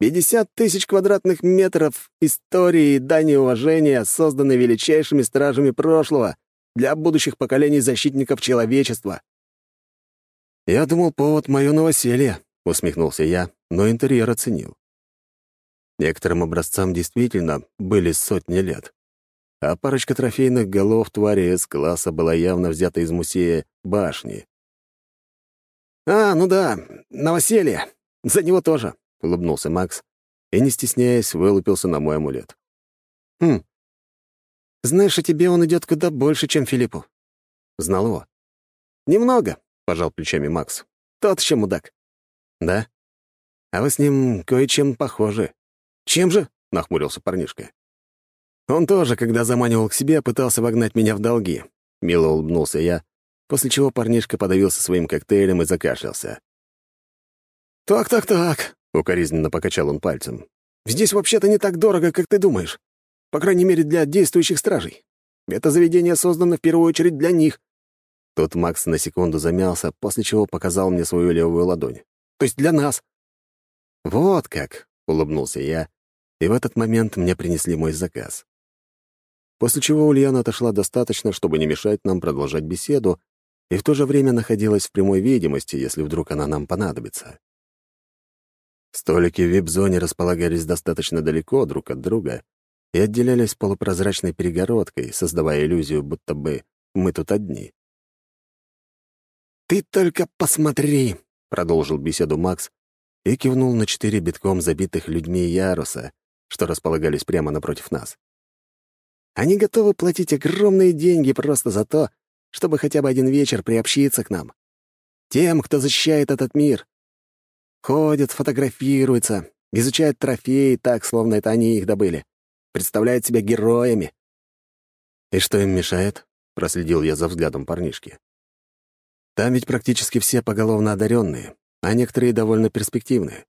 50 тысяч квадратных метров истории и дани уважения, созданной величайшими стражами прошлого для будущих поколений защитников человечества. «Я думал, повод — мое новоселье», — усмехнулся я, но интерьер оценил. Некоторым образцам действительно были сотни лет, а парочка трофейных голов твари С-класса была явно взята из музея башни. «А, ну да, новоселье. За него тоже», — улыбнулся Макс и, не стесняясь, вылупился на мой амулет. «Хм. Знаешь, о тебе он идет куда больше, чем Филиппу». «Знал его?» «Немного», — пожал плечами Макс. «Тот еще мудак». «Да? А вы с ним кое-чем похожи». «Чем же?» — нахмурился парнишка. «Он тоже, когда заманивал к себе, пытался вогнать меня в долги». Мило улыбнулся я, после чего парнишка подавился своим коктейлем и закашлялся. «Так-так-так», — укоризненно покачал он пальцем. «Здесь вообще-то не так дорого, как ты думаешь. По крайней мере, для действующих стражей. Это заведение создано в первую очередь для них». Тут Макс на секунду замялся, после чего показал мне свою левую ладонь. «То есть для нас». «Вот как», — улыбнулся я, и в этот момент мне принесли мой заказ. После чего Ульяна отошла достаточно, чтобы не мешать нам продолжать беседу, и в то же время находилась в прямой видимости, если вдруг она нам понадобится. Столики в вип-зоне располагались достаточно далеко друг от друга и отделялись полупрозрачной перегородкой, создавая иллюзию, будто бы мы тут одни. «Ты только посмотри!» — продолжил беседу Макс и кивнул на четыре битком забитых людьми яруса, что располагались прямо напротив нас. «Они готовы платить огромные деньги просто за то, чтобы хотя бы один вечер приобщиться к нам. Тем, кто защищает этот мир, Ходят, фотографируются, изучают трофеи так, словно это они их добыли. Представляют себя героями. «И что им мешает?» — проследил я за взглядом парнишки. «Там ведь практически все поголовно одаренные, а некоторые довольно перспективные.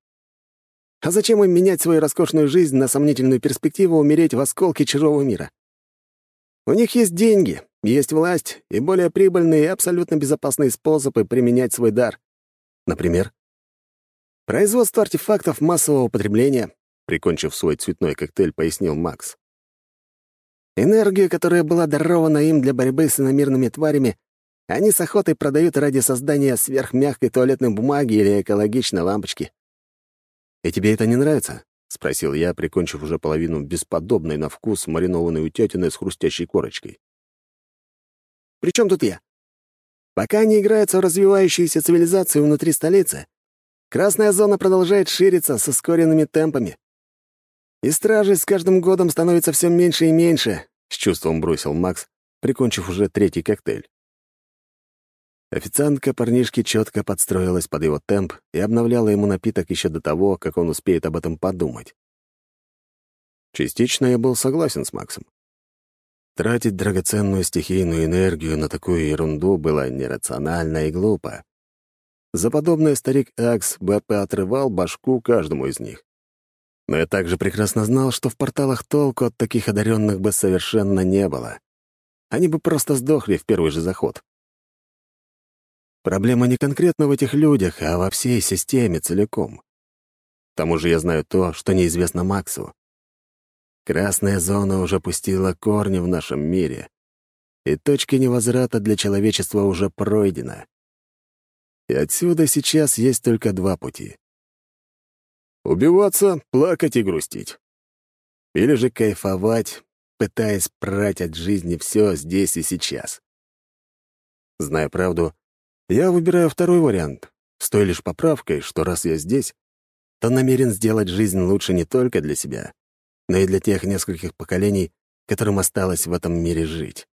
А зачем им менять свою роскошную жизнь на сомнительную перспективу умереть в осколке чужого мира? У них есть деньги, есть власть и более прибыльные и абсолютно безопасные способы применять свой дар. Например, «Производство артефактов массового потребления», — прикончив свой цветной коктейль, пояснил Макс. «Энергию, которая была дарована им для борьбы с иномирными тварями, они с охотой продают ради создания сверхмягкой туалетной бумаги или экологичной лампочки». «И тебе это не нравится?» — спросил я, прикончив уже половину бесподобной на вкус маринованной утятины с хрустящей корочкой. «При чем тут я? Пока они играются в развивающуюся цивилизацию внутри столицы, Красная зона продолжает шириться с ускоренными темпами. И стражей с каждым годом становится все меньше и меньше, — с чувством бросил Макс, прикончив уже третий коктейль. Официантка парнишки четко подстроилась под его темп и обновляла ему напиток еще до того, как он успеет об этом подумать. Частично я был согласен с Максом. Тратить драгоценную стихийную энергию на такую ерунду было нерационально и глупо. За подобное старик Акс бы отрывал башку каждому из них. Но я также прекрасно знал, что в порталах толку от таких одаренных бы совершенно не было. Они бы просто сдохли в первый же заход. Проблема не конкретно в этих людях, а во всей системе целиком. К тому же я знаю то, что неизвестно Максу. Красная зона уже пустила корни в нашем мире, и точка невозврата для человечества уже пройдена. И отсюда сейчас есть только два пути. Убиваться, плакать и грустить. Или же кайфовать, пытаясь прать от жизни все здесь и сейчас. Зная правду, я выбираю второй вариант, с той лишь поправкой, что раз я здесь, то намерен сделать жизнь лучше не только для себя, но и для тех нескольких поколений, которым осталось в этом мире жить.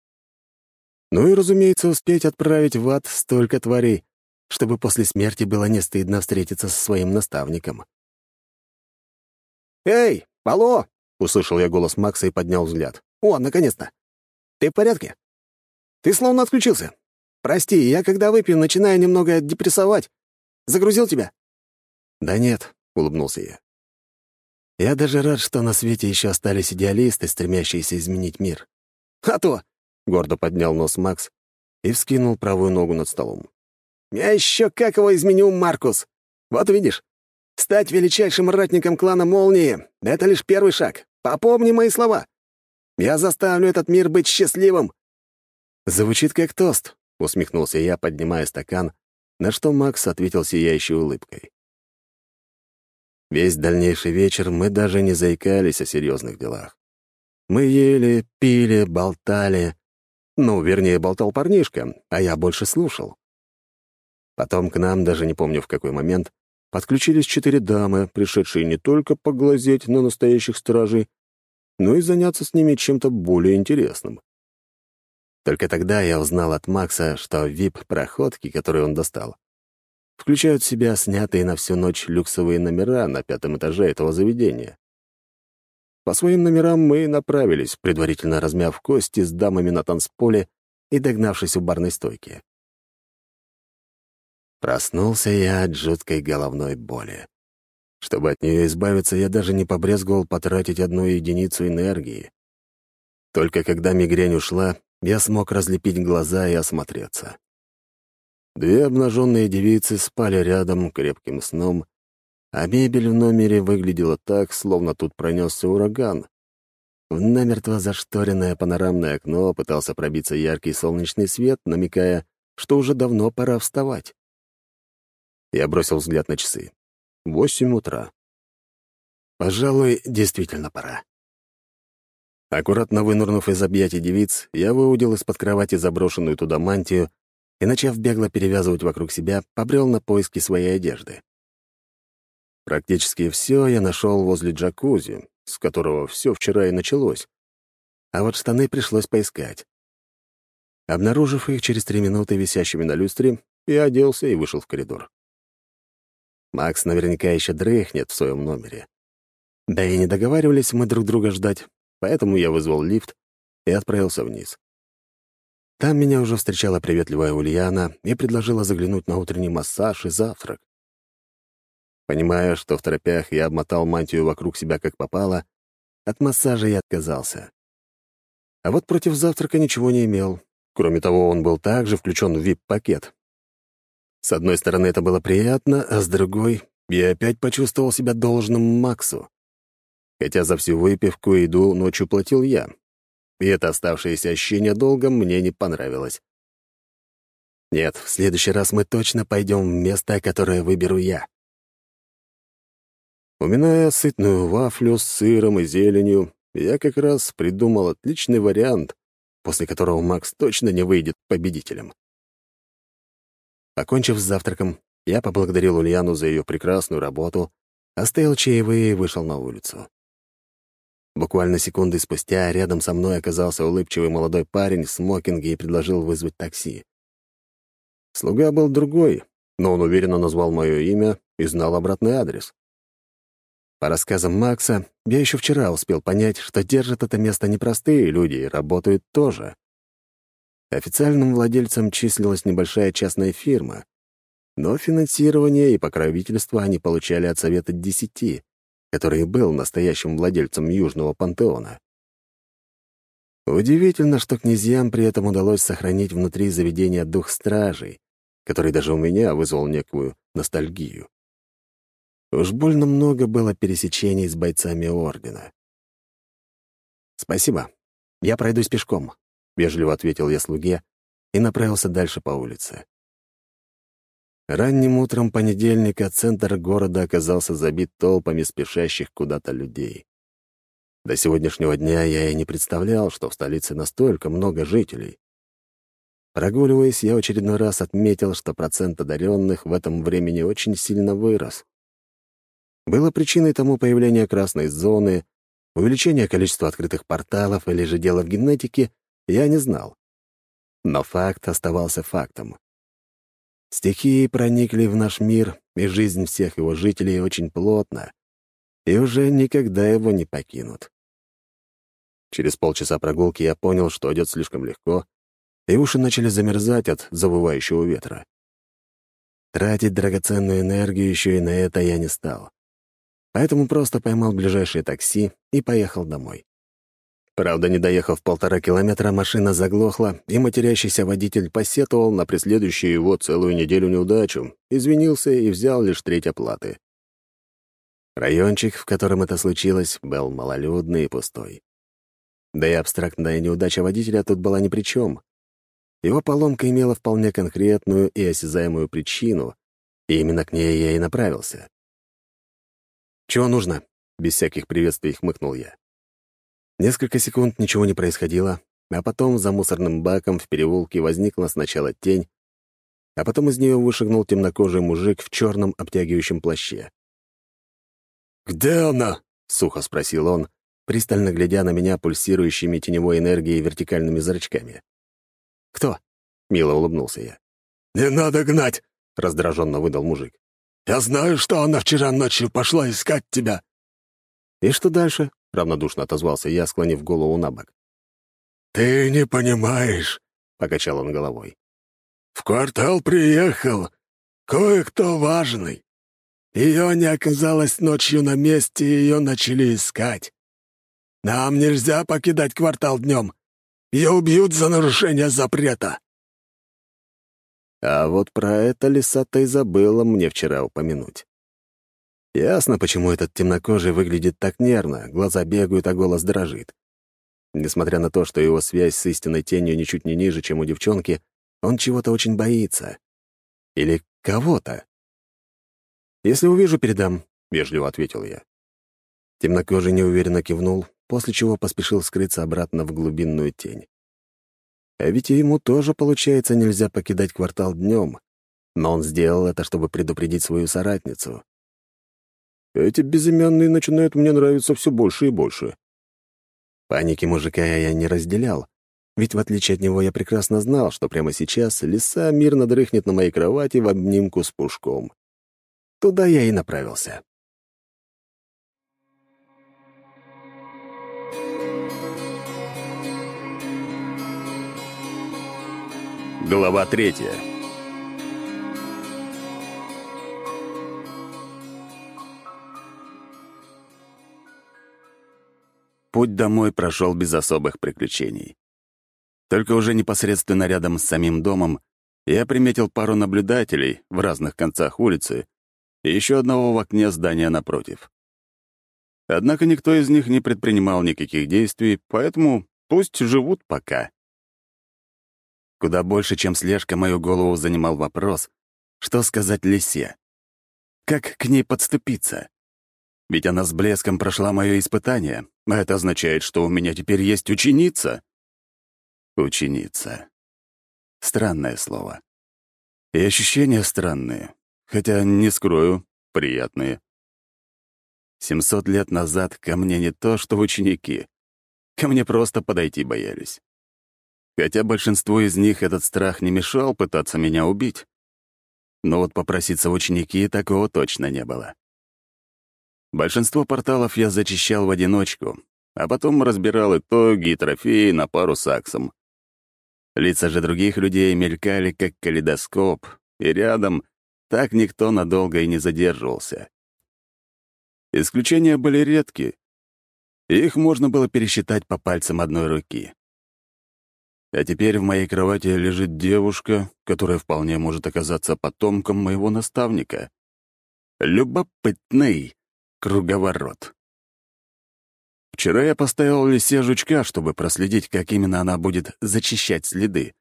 Ну и, разумеется, успеть отправить в ад столько тварей, чтобы после смерти было не стыдно встретиться со своим наставником. «Эй, алло!» — услышал я голос Макса и поднял взгляд. «О, наконец-то! Ты в порядке? Ты словно отключился. Прости, я когда выпью, начинаю немного депрессовать. Загрузил тебя?» «Да нет», — улыбнулся я. «Я даже рад, что на свете еще остались идеалисты, стремящиеся изменить мир». «А то!» — гордо поднял нос Макс и вскинул правую ногу над столом. «Я еще как его изменю, Маркус! Вот видишь, стать величайшим ратником клана Молнии — это лишь первый шаг. Попомни мои слова. Я заставлю этот мир быть счастливым». «Звучит как тост», — усмехнулся я, поднимая стакан, на что Макс ответил сияющей улыбкой. Весь дальнейший вечер мы даже не заикались о серьезных делах. Мы ели, пили, болтали. Ну, вернее, болтал парнишка, а я больше слушал. Потом к нам, даже не помню в какой момент, подключились четыре дамы, пришедшие не только поглазеть на настоящих стражей, но и заняться с ними чем-то более интересным. Только тогда я узнал от Макса, что вип-проходки, которые он достал, включают в себя снятые на всю ночь люксовые номера на пятом этаже этого заведения. По своим номерам мы направились, предварительно размяв кости с дамами на танцполе и догнавшись у барной стойки. Проснулся я от жуткой головной боли. Чтобы от нее избавиться, я даже не побрезговал потратить одну единицу энергии. Только когда мигрень ушла, я смог разлепить глаза и осмотреться. Две обнаженные девицы спали рядом крепким сном, а мебель в номере выглядела так, словно тут пронесся ураган. В намертво зашторенное панорамное окно пытался пробиться яркий солнечный свет, намекая, что уже давно пора вставать. Я бросил взгляд на часы. Восемь утра. Пожалуй, действительно пора. Аккуратно вынурнув из объятий девиц, я выудил из-под кровати заброшенную туда мантию и, начав бегло перевязывать вокруг себя, побрел на поиски своей одежды. Практически все я нашел возле джакузи, с которого все вчера и началось. А вот штаны пришлось поискать. Обнаружив их через три минуты висящими на люстре, я оделся и вышел в коридор. Макс наверняка еще дрыхнет в своем номере. Да и не договаривались мы друг друга ждать, поэтому я вызвал лифт и отправился вниз. Там меня уже встречала приветливая Ульяна и предложила заглянуть на утренний массаж и завтрак. Понимая, что в торопях я обмотал мантию вокруг себя как попало, от массажа я отказался. А вот против завтрака ничего не имел. Кроме того, он был также включен в VIP-пакет. С одной стороны, это было приятно, а с другой — я опять почувствовал себя должным Максу. Хотя за всю выпивку и еду ночью платил я. И это оставшееся ощущение долга мне не понравилось. Нет, в следующий раз мы точно пойдем в место, которое выберу я. Уминая сытную вафлю с сыром и зеленью, я как раз придумал отличный вариант, после которого Макс точно не выйдет победителем. Покончив с завтраком, я поблагодарил Ульяну за ее прекрасную работу, оставил чаевые и вышел на улицу. Буквально секунды спустя рядом со мной оказался улыбчивый молодой парень в смокинге и предложил вызвать такси. Слуга был другой, но он уверенно назвал мое имя и знал обратный адрес. По рассказам Макса, я еще вчера успел понять, что держат это место непростые люди и работают тоже. Официальным владельцем числилась небольшая частная фирма, но финансирование и покровительство они получали от Совета Десяти, который был настоящим владельцем Южного пантеона. Удивительно, что князьям при этом удалось сохранить внутри заведения дух стражей, который даже у меня вызвал некую ностальгию. Уж больно много было пересечений с бойцами Ордена. «Спасибо. Я пройдусь пешком», — вежливо ответил я слуге и направился дальше по улице. Ранним утром понедельника центр города оказался забит толпами спешащих куда-то людей. До сегодняшнего дня я и не представлял, что в столице настолько много жителей. Прогуливаясь, я очередной раз отметил, что процент одаренных в этом времени очень сильно вырос. Было причиной тому появление красной зоны, увеличение количества открытых порталов или же дело в генетике, я не знал. Но факт оставался фактом. Стихии проникли в наш мир и жизнь всех его жителей очень плотно, и уже никогда его не покинут. Через полчаса прогулки я понял, что идет слишком легко, и уши начали замерзать от завывающего ветра. Тратить драгоценную энергию еще и на это я не стал. Поэтому просто поймал ближайшее такси и поехал домой. Правда, не доехав полтора километра, машина заглохла, и матерящийся водитель посетовал на преследующую его целую неделю неудачу, извинился и взял лишь треть оплаты. Райончик, в котором это случилось, был малолюдный и пустой. Да и абстрактная неудача водителя тут была ни при чем. Его поломка имела вполне конкретную и осязаемую причину, и именно к ней я и направился. «Чего нужно?» — без всяких приветствий хмыкнул я. Несколько секунд ничего не происходило, а потом за мусорным баком в переулке возникла сначала тень, а потом из нее вышагнул темнокожий мужик в черном обтягивающем плаще. «Где она?» — сухо спросил он, пристально глядя на меня пульсирующими теневой энергией вертикальными зрачками. «Кто?» — мило улыбнулся я. «Не надо гнать!» — раздраженно выдал мужик. «Я знаю, что она вчера ночью пошла искать тебя». «И что дальше?» — равнодушно отозвался я, склонив голову на бок. «Ты не понимаешь», — покачал он головой. «В квартал приехал кое-кто важный. Ее не оказалось ночью на месте, ее начали искать. Нам нельзя покидать квартал днем. Ее убьют за нарушение запрета». А вот про это лиса-то и забыла мне вчера упомянуть. Ясно, почему этот темнокожий выглядит так нервно, глаза бегают, а голос дрожит. Несмотря на то, что его связь с истинной тенью ничуть не ниже, чем у девчонки, он чего-то очень боится. Или кого-то. «Если увижу, передам», — вежливо ответил я. Темнокожий неуверенно кивнул, после чего поспешил скрыться обратно в глубинную тень. А ведь ему тоже, получается, нельзя покидать квартал днем, но он сделал это, чтобы предупредить свою соратницу. Эти безымянные начинают мне нравиться все больше и больше. Паники мужика я не разделял, ведь в отличие от него я прекрасно знал, что прямо сейчас лиса мирно дрыхнет на моей кровати в обнимку с пушком. Туда я и направился. Глава третья. Путь домой прошел без особых приключений. Только уже непосредственно рядом с самим домом я приметил пару наблюдателей в разных концах улицы и еще одного в окне здания напротив. Однако никто из них не предпринимал никаких действий, поэтому пусть живут пока. Куда больше, чем слежка, мою голову занимал вопрос, что сказать лисе? Как к ней подступиться? Ведь она с блеском прошла мое испытание, а это означает, что у меня теперь есть ученица. Ученица. Странное слово. И ощущения странные, хотя, не скрою, приятные. Семьсот лет назад ко мне не то, что ученики. Ко мне просто подойти боялись хотя большинству из них этот страх не мешал пытаться меня убить. Но вот попроситься ученики такого точно не было. Большинство порталов я зачищал в одиночку, а потом разбирал итоги и трофеи на пару с аксом. Лица же других людей мелькали, как калейдоскоп, и рядом так никто надолго и не задерживался. Исключения были редки. Их можно было пересчитать по пальцам одной руки. А теперь в моей кровати лежит девушка, которая вполне может оказаться потомком моего наставника. Любопытный круговорот. Вчера я поставил лисе жучка, чтобы проследить, как именно она будет зачищать следы,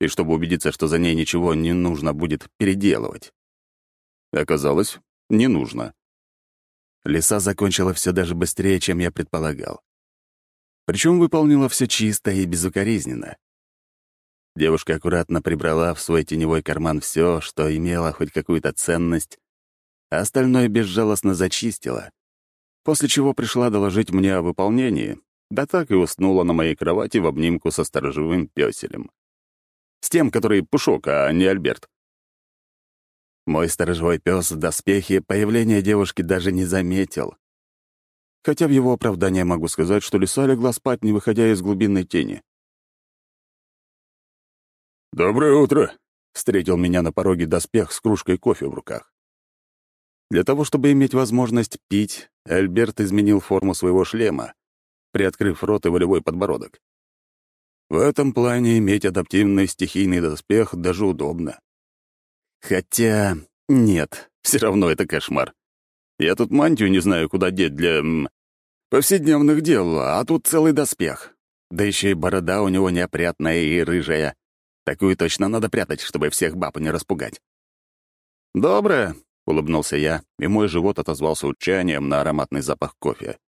и чтобы убедиться, что за ней ничего не нужно будет переделывать. Оказалось, не нужно. Лиса закончила все даже быстрее, чем я предполагал. Причем выполнила все чисто и безукоризненно. Девушка аккуратно прибрала в свой теневой карман все, что имело хоть какую-то ценность, а остальное безжалостно зачистила, после чего пришла доложить мне о выполнении, да так и уснула на моей кровати в обнимку со сторожевым пёселем. С тем, который Пушок, а не Альберт. Мой сторожевой пес в доспехе появление девушки даже не заметил. Хотя в его оправдание могу сказать, что лиса легла спать, не выходя из глубинной тени. «Доброе утро!» — встретил меня на пороге доспех с кружкой кофе в руках. Для того, чтобы иметь возможность пить, Альберт изменил форму своего шлема, приоткрыв рот и волевой подбородок. В этом плане иметь адаптивный стихийный доспех даже удобно. Хотя нет, все равно это кошмар. Я тут мантию не знаю, куда деть для м, повседневных дел, а тут целый доспех. Да еще и борода у него неопрятная и рыжая. Такую точно надо прятать, чтобы всех баб не распугать. «Доброе», — улыбнулся я, и мой живот отозвался урчанием на ароматный запах кофе.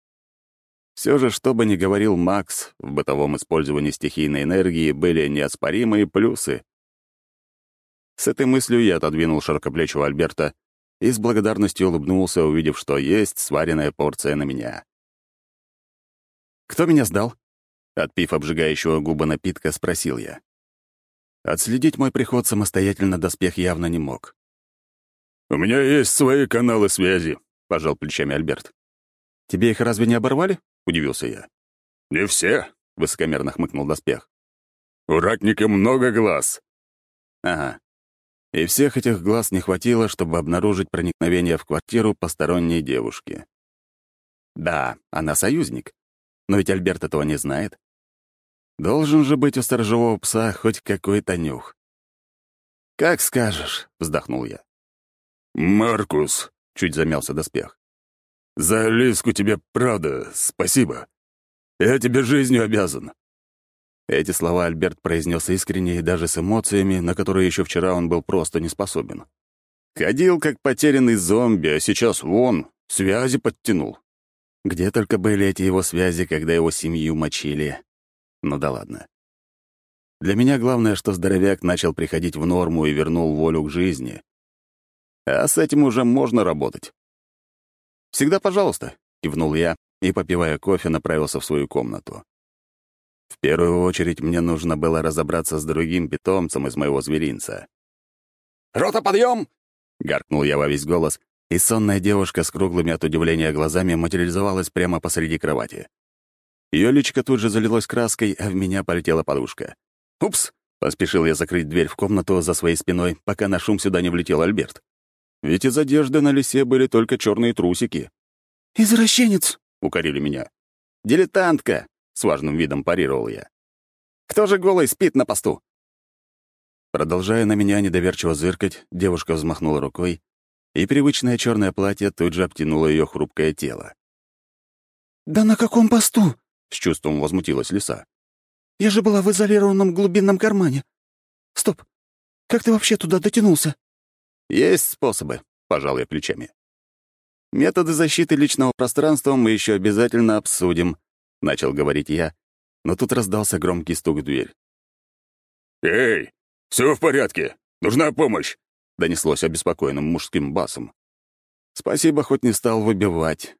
Все же, что бы ни говорил Макс, в бытовом использовании стихийной энергии были неоспоримые плюсы. С этой мыслью я отодвинул широкоплечего Альберта и с благодарностью улыбнулся, увидев, что есть сваренная порция на меня. «Кто меня сдал?» Отпив обжигающего губы напитка, спросил я. Отследить мой приход самостоятельно доспех явно не мог. «У меня есть свои каналы связи», — пожал плечами Альберт. «Тебе их разве не оборвали?» — удивился я. «Не все», — высокомерно хмыкнул доспех. «У ратника много глаз». «Ага. И всех этих глаз не хватило, чтобы обнаружить проникновение в квартиру посторонней девушки. Да, она союзник. Но ведь Альберт этого не знает. Должен же быть у сторожевого пса хоть какой-то нюх. «Как скажешь», — вздохнул я. «Маркус», — чуть замялся доспех. «За Лиску тебе правда спасибо. Я тебе жизнью обязан». Эти слова Альберт произнес искренне и даже с эмоциями, на которые еще вчера он был просто не способен. Ходил, как потерянный зомби, а сейчас вон, связи подтянул. Где только были эти его связи, когда его семью мочили. Ну да ладно. Для меня главное, что здоровяк начал приходить в норму и вернул волю к жизни. А с этим уже можно работать. «Всегда пожалуйста», — кивнул я и, попивая кофе, направился в свою комнату. В первую очередь мне нужно было разобраться с другим питомцем из моего зверинца. «Рота, подъем!» — гаркнул я во весь голос и сонная девушка с круглыми от удивления глазами материализовалась прямо посреди кровати. Ее личико тут же залилось краской, а в меня полетела подушка. «Упс!» — поспешил я закрыть дверь в комнату за своей спиной, пока на шум сюда не влетел Альберт. Ведь из одежды на лисе были только черные трусики. «Извращенец!» — укорили меня. «Дилетантка!» — с важным видом парировал я. «Кто же голый спит на посту?» Продолжая на меня недоверчиво зыркать, девушка взмахнула рукой, и привычное черное платье тут же обтянуло ее хрупкое тело. «Да на каком посту?» — с чувством возмутилась лиса. «Я же была в изолированном глубинном кармане. Стоп, как ты вообще туда дотянулся?» «Есть способы», — пожал я плечами. «Методы защиты личного пространства мы еще обязательно обсудим», — начал говорить я, но тут раздался громкий стук в дверь. «Эй, все в порядке! Нужна помощь!» донеслось обеспокоенным мужским басом. Спасибо, хоть не стал выбивать.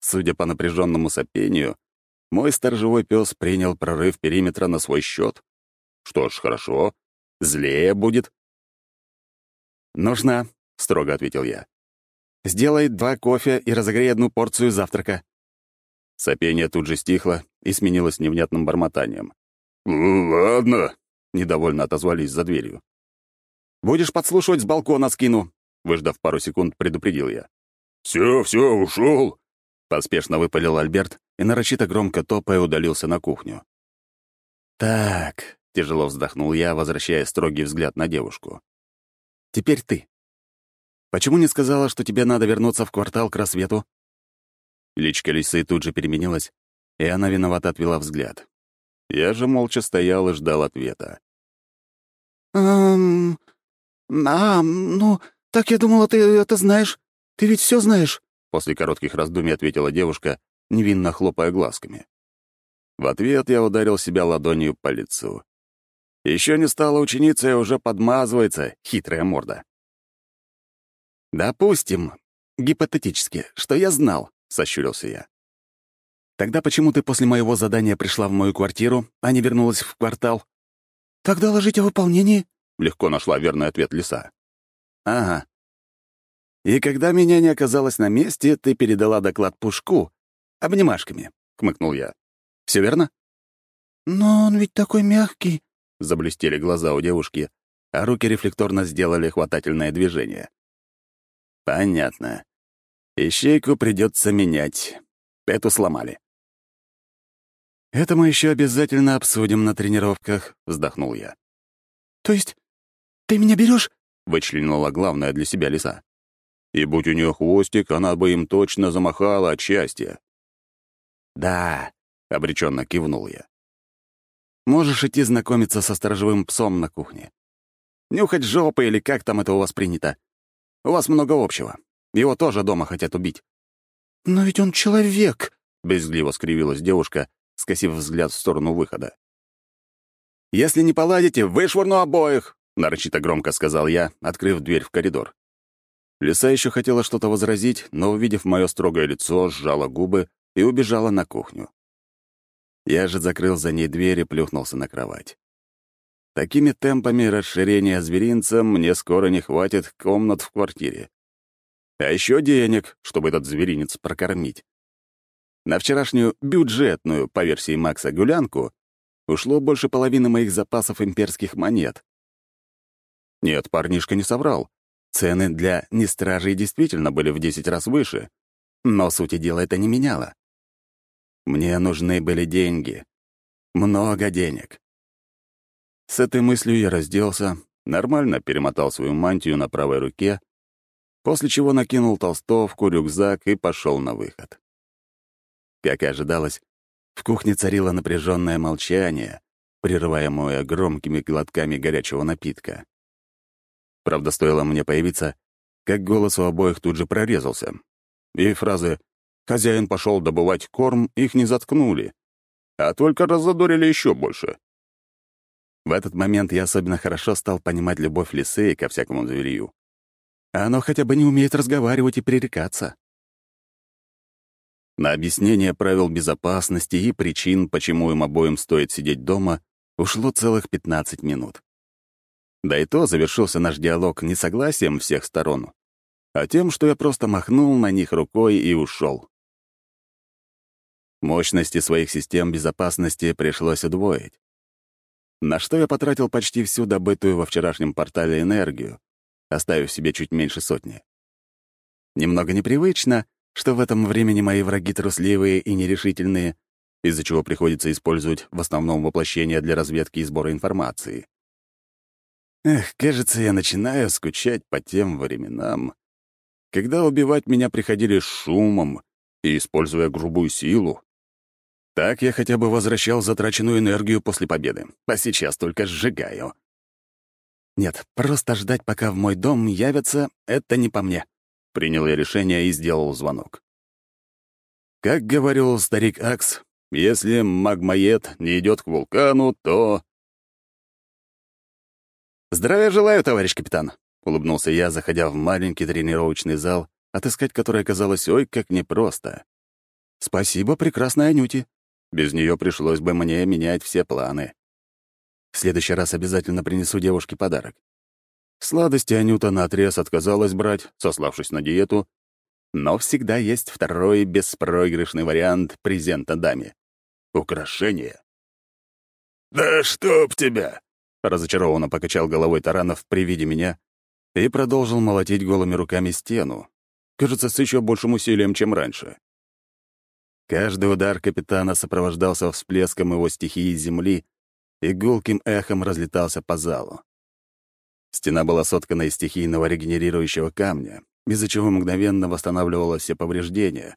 Судя по напряженному сопению, мой сторожевой пес принял прорыв периметра на свой счет. Что ж, хорошо. Злее будет. «Нужна», — строго ответил я. «Сделай два кофе и разогрей одну порцию завтрака». Сопение тут же стихло и сменилось невнятным бормотанием. «Ладно», — недовольно отозвались за дверью. Будешь подслушивать с балкона скину», — выждав пару секунд, предупредил я. «Все, все, ушел!» — поспешно выпалил Альберт и нарочито громко топая удалился на кухню. «Так, — тяжело вздохнул я, возвращая строгий взгляд на девушку. «Теперь ты. Почему не сказала, что тебе надо вернуться в квартал к рассвету?» Личка лисы тут же переменилась, и она виновато отвела взгляд. Я же молча стоял и ждал ответа. «Эм... А, ну, так я думала, ты это знаешь. Ты ведь все знаешь?» После коротких раздумий ответила девушка, невинно хлопая глазками. В ответ я ударил себя ладонью по лицу. Еще не стала ученицей, уже подмазывается хитрая морда. «Допустим, гипотетически, что я знал», — сощурился я. «Тогда почему ты после моего задания пришла в мою квартиру, а не вернулась в квартал?» «Тогда ложить о выполнении», — легко нашла верный ответ лиса. «Ага. И когда меня не оказалось на месте, ты передала доклад Пушку обнимашками», — хмыкнул я. Все верно?» «Но он ведь такой мягкий», — заблестели глаза у девушки, а руки рефлекторно сделали хватательное движение. «Понятно. Ищейку придется менять. Эту сломали». «Это мы еще обязательно обсудим на тренировках», — вздохнул я. «То есть ты меня берешь? вычленила главное для себя лиса. И будь у нее хвостик, она бы им точно замахала от счастья. «Да, — обреченно кивнул я. «Можешь идти знакомиться со сторожевым псом на кухне. Нюхать жопы или как там это у вас принято. У вас много общего. Его тоже дома хотят убить». «Но ведь он человек!» — безгливо скривилась девушка, скосив взгляд в сторону выхода. «Если не поладите, вышвырну обоих!» — нарочито громко сказал я, открыв дверь в коридор. Лиса еще хотела что-то возразить, но, увидев мое строгое лицо, сжала губы и убежала на кухню. Я же закрыл за ней дверь и плюхнулся на кровать. Такими темпами расширения зверинца мне скоро не хватит комнат в квартире. А еще денег, чтобы этот зверинец прокормить. На вчерашнюю бюджетную, по версии Макса, гулянку ушло больше половины моих запасов имперских монет. Нет, парнишка не соврал. Цены для нестражей действительно были в 10 раз выше. Но сути дела это не меняло. Мне нужны были деньги. Много денег. С этой мыслью я разделся, нормально перемотал свою мантию на правой руке, после чего накинул толстовку, рюкзак и пошел на выход. Как и ожидалось, в кухне царило напряженное молчание, прерываемое громкими глотками горячего напитка. Правда, стоило мне появиться, как голос у обоих тут же прорезался. И фразы Хозяин пошел добывать корм, их не заткнули, а только разодорили еще больше. В этот момент я особенно хорошо стал понимать любовь лисы ко всякому зверю. Оно хотя бы не умеет разговаривать и пререкаться. На объяснение правил безопасности и причин, почему им обоим стоит сидеть дома, ушло целых 15 минут. Да и то завершился наш диалог не согласием всех сторон, а тем, что я просто махнул на них рукой и ушел. Мощности своих систем безопасности пришлось удвоить. На что я потратил почти всю добытую во вчерашнем портале энергию, оставив себе чуть меньше сотни. Немного непривычно, что в этом времени мои враги трусливые и нерешительные, из-за чего приходится использовать в основном воплощение для разведки и сбора информации. Эх, кажется, я начинаю скучать по тем временам, когда убивать меня приходили шумом и используя грубую силу. Так я хотя бы возвращал затраченную энергию после победы, а сейчас только сжигаю. Нет, просто ждать, пока в мой дом явятся, это не по мне. Принял я решение и сделал звонок. Как говорил старик Акс, если магмоед не идет к вулкану, то... «Здравия желаю, товарищ капитан», — улыбнулся я, заходя в маленький тренировочный зал, отыскать который оказалось ой как непросто. «Спасибо, прекрасная Анюти», без нее пришлось бы мне менять все планы. В следующий раз обязательно принесу девушке подарок. Сладости Анюта наотрез отказалась брать, сославшись на диету, но всегда есть второй беспроигрышный вариант презента даме — украшение. «Да чтоб тебя!» — разочарованно покачал головой Таранов при виде меня и продолжил молотить голыми руками стену, кажется, с еще большим усилием, чем раньше. Каждый удар капитана сопровождался всплеском его стихии земли, и гулким эхом разлетался по залу. Стена была соткана из стихийного регенерирующего камня, из-за чего мгновенно восстанавливало все повреждения,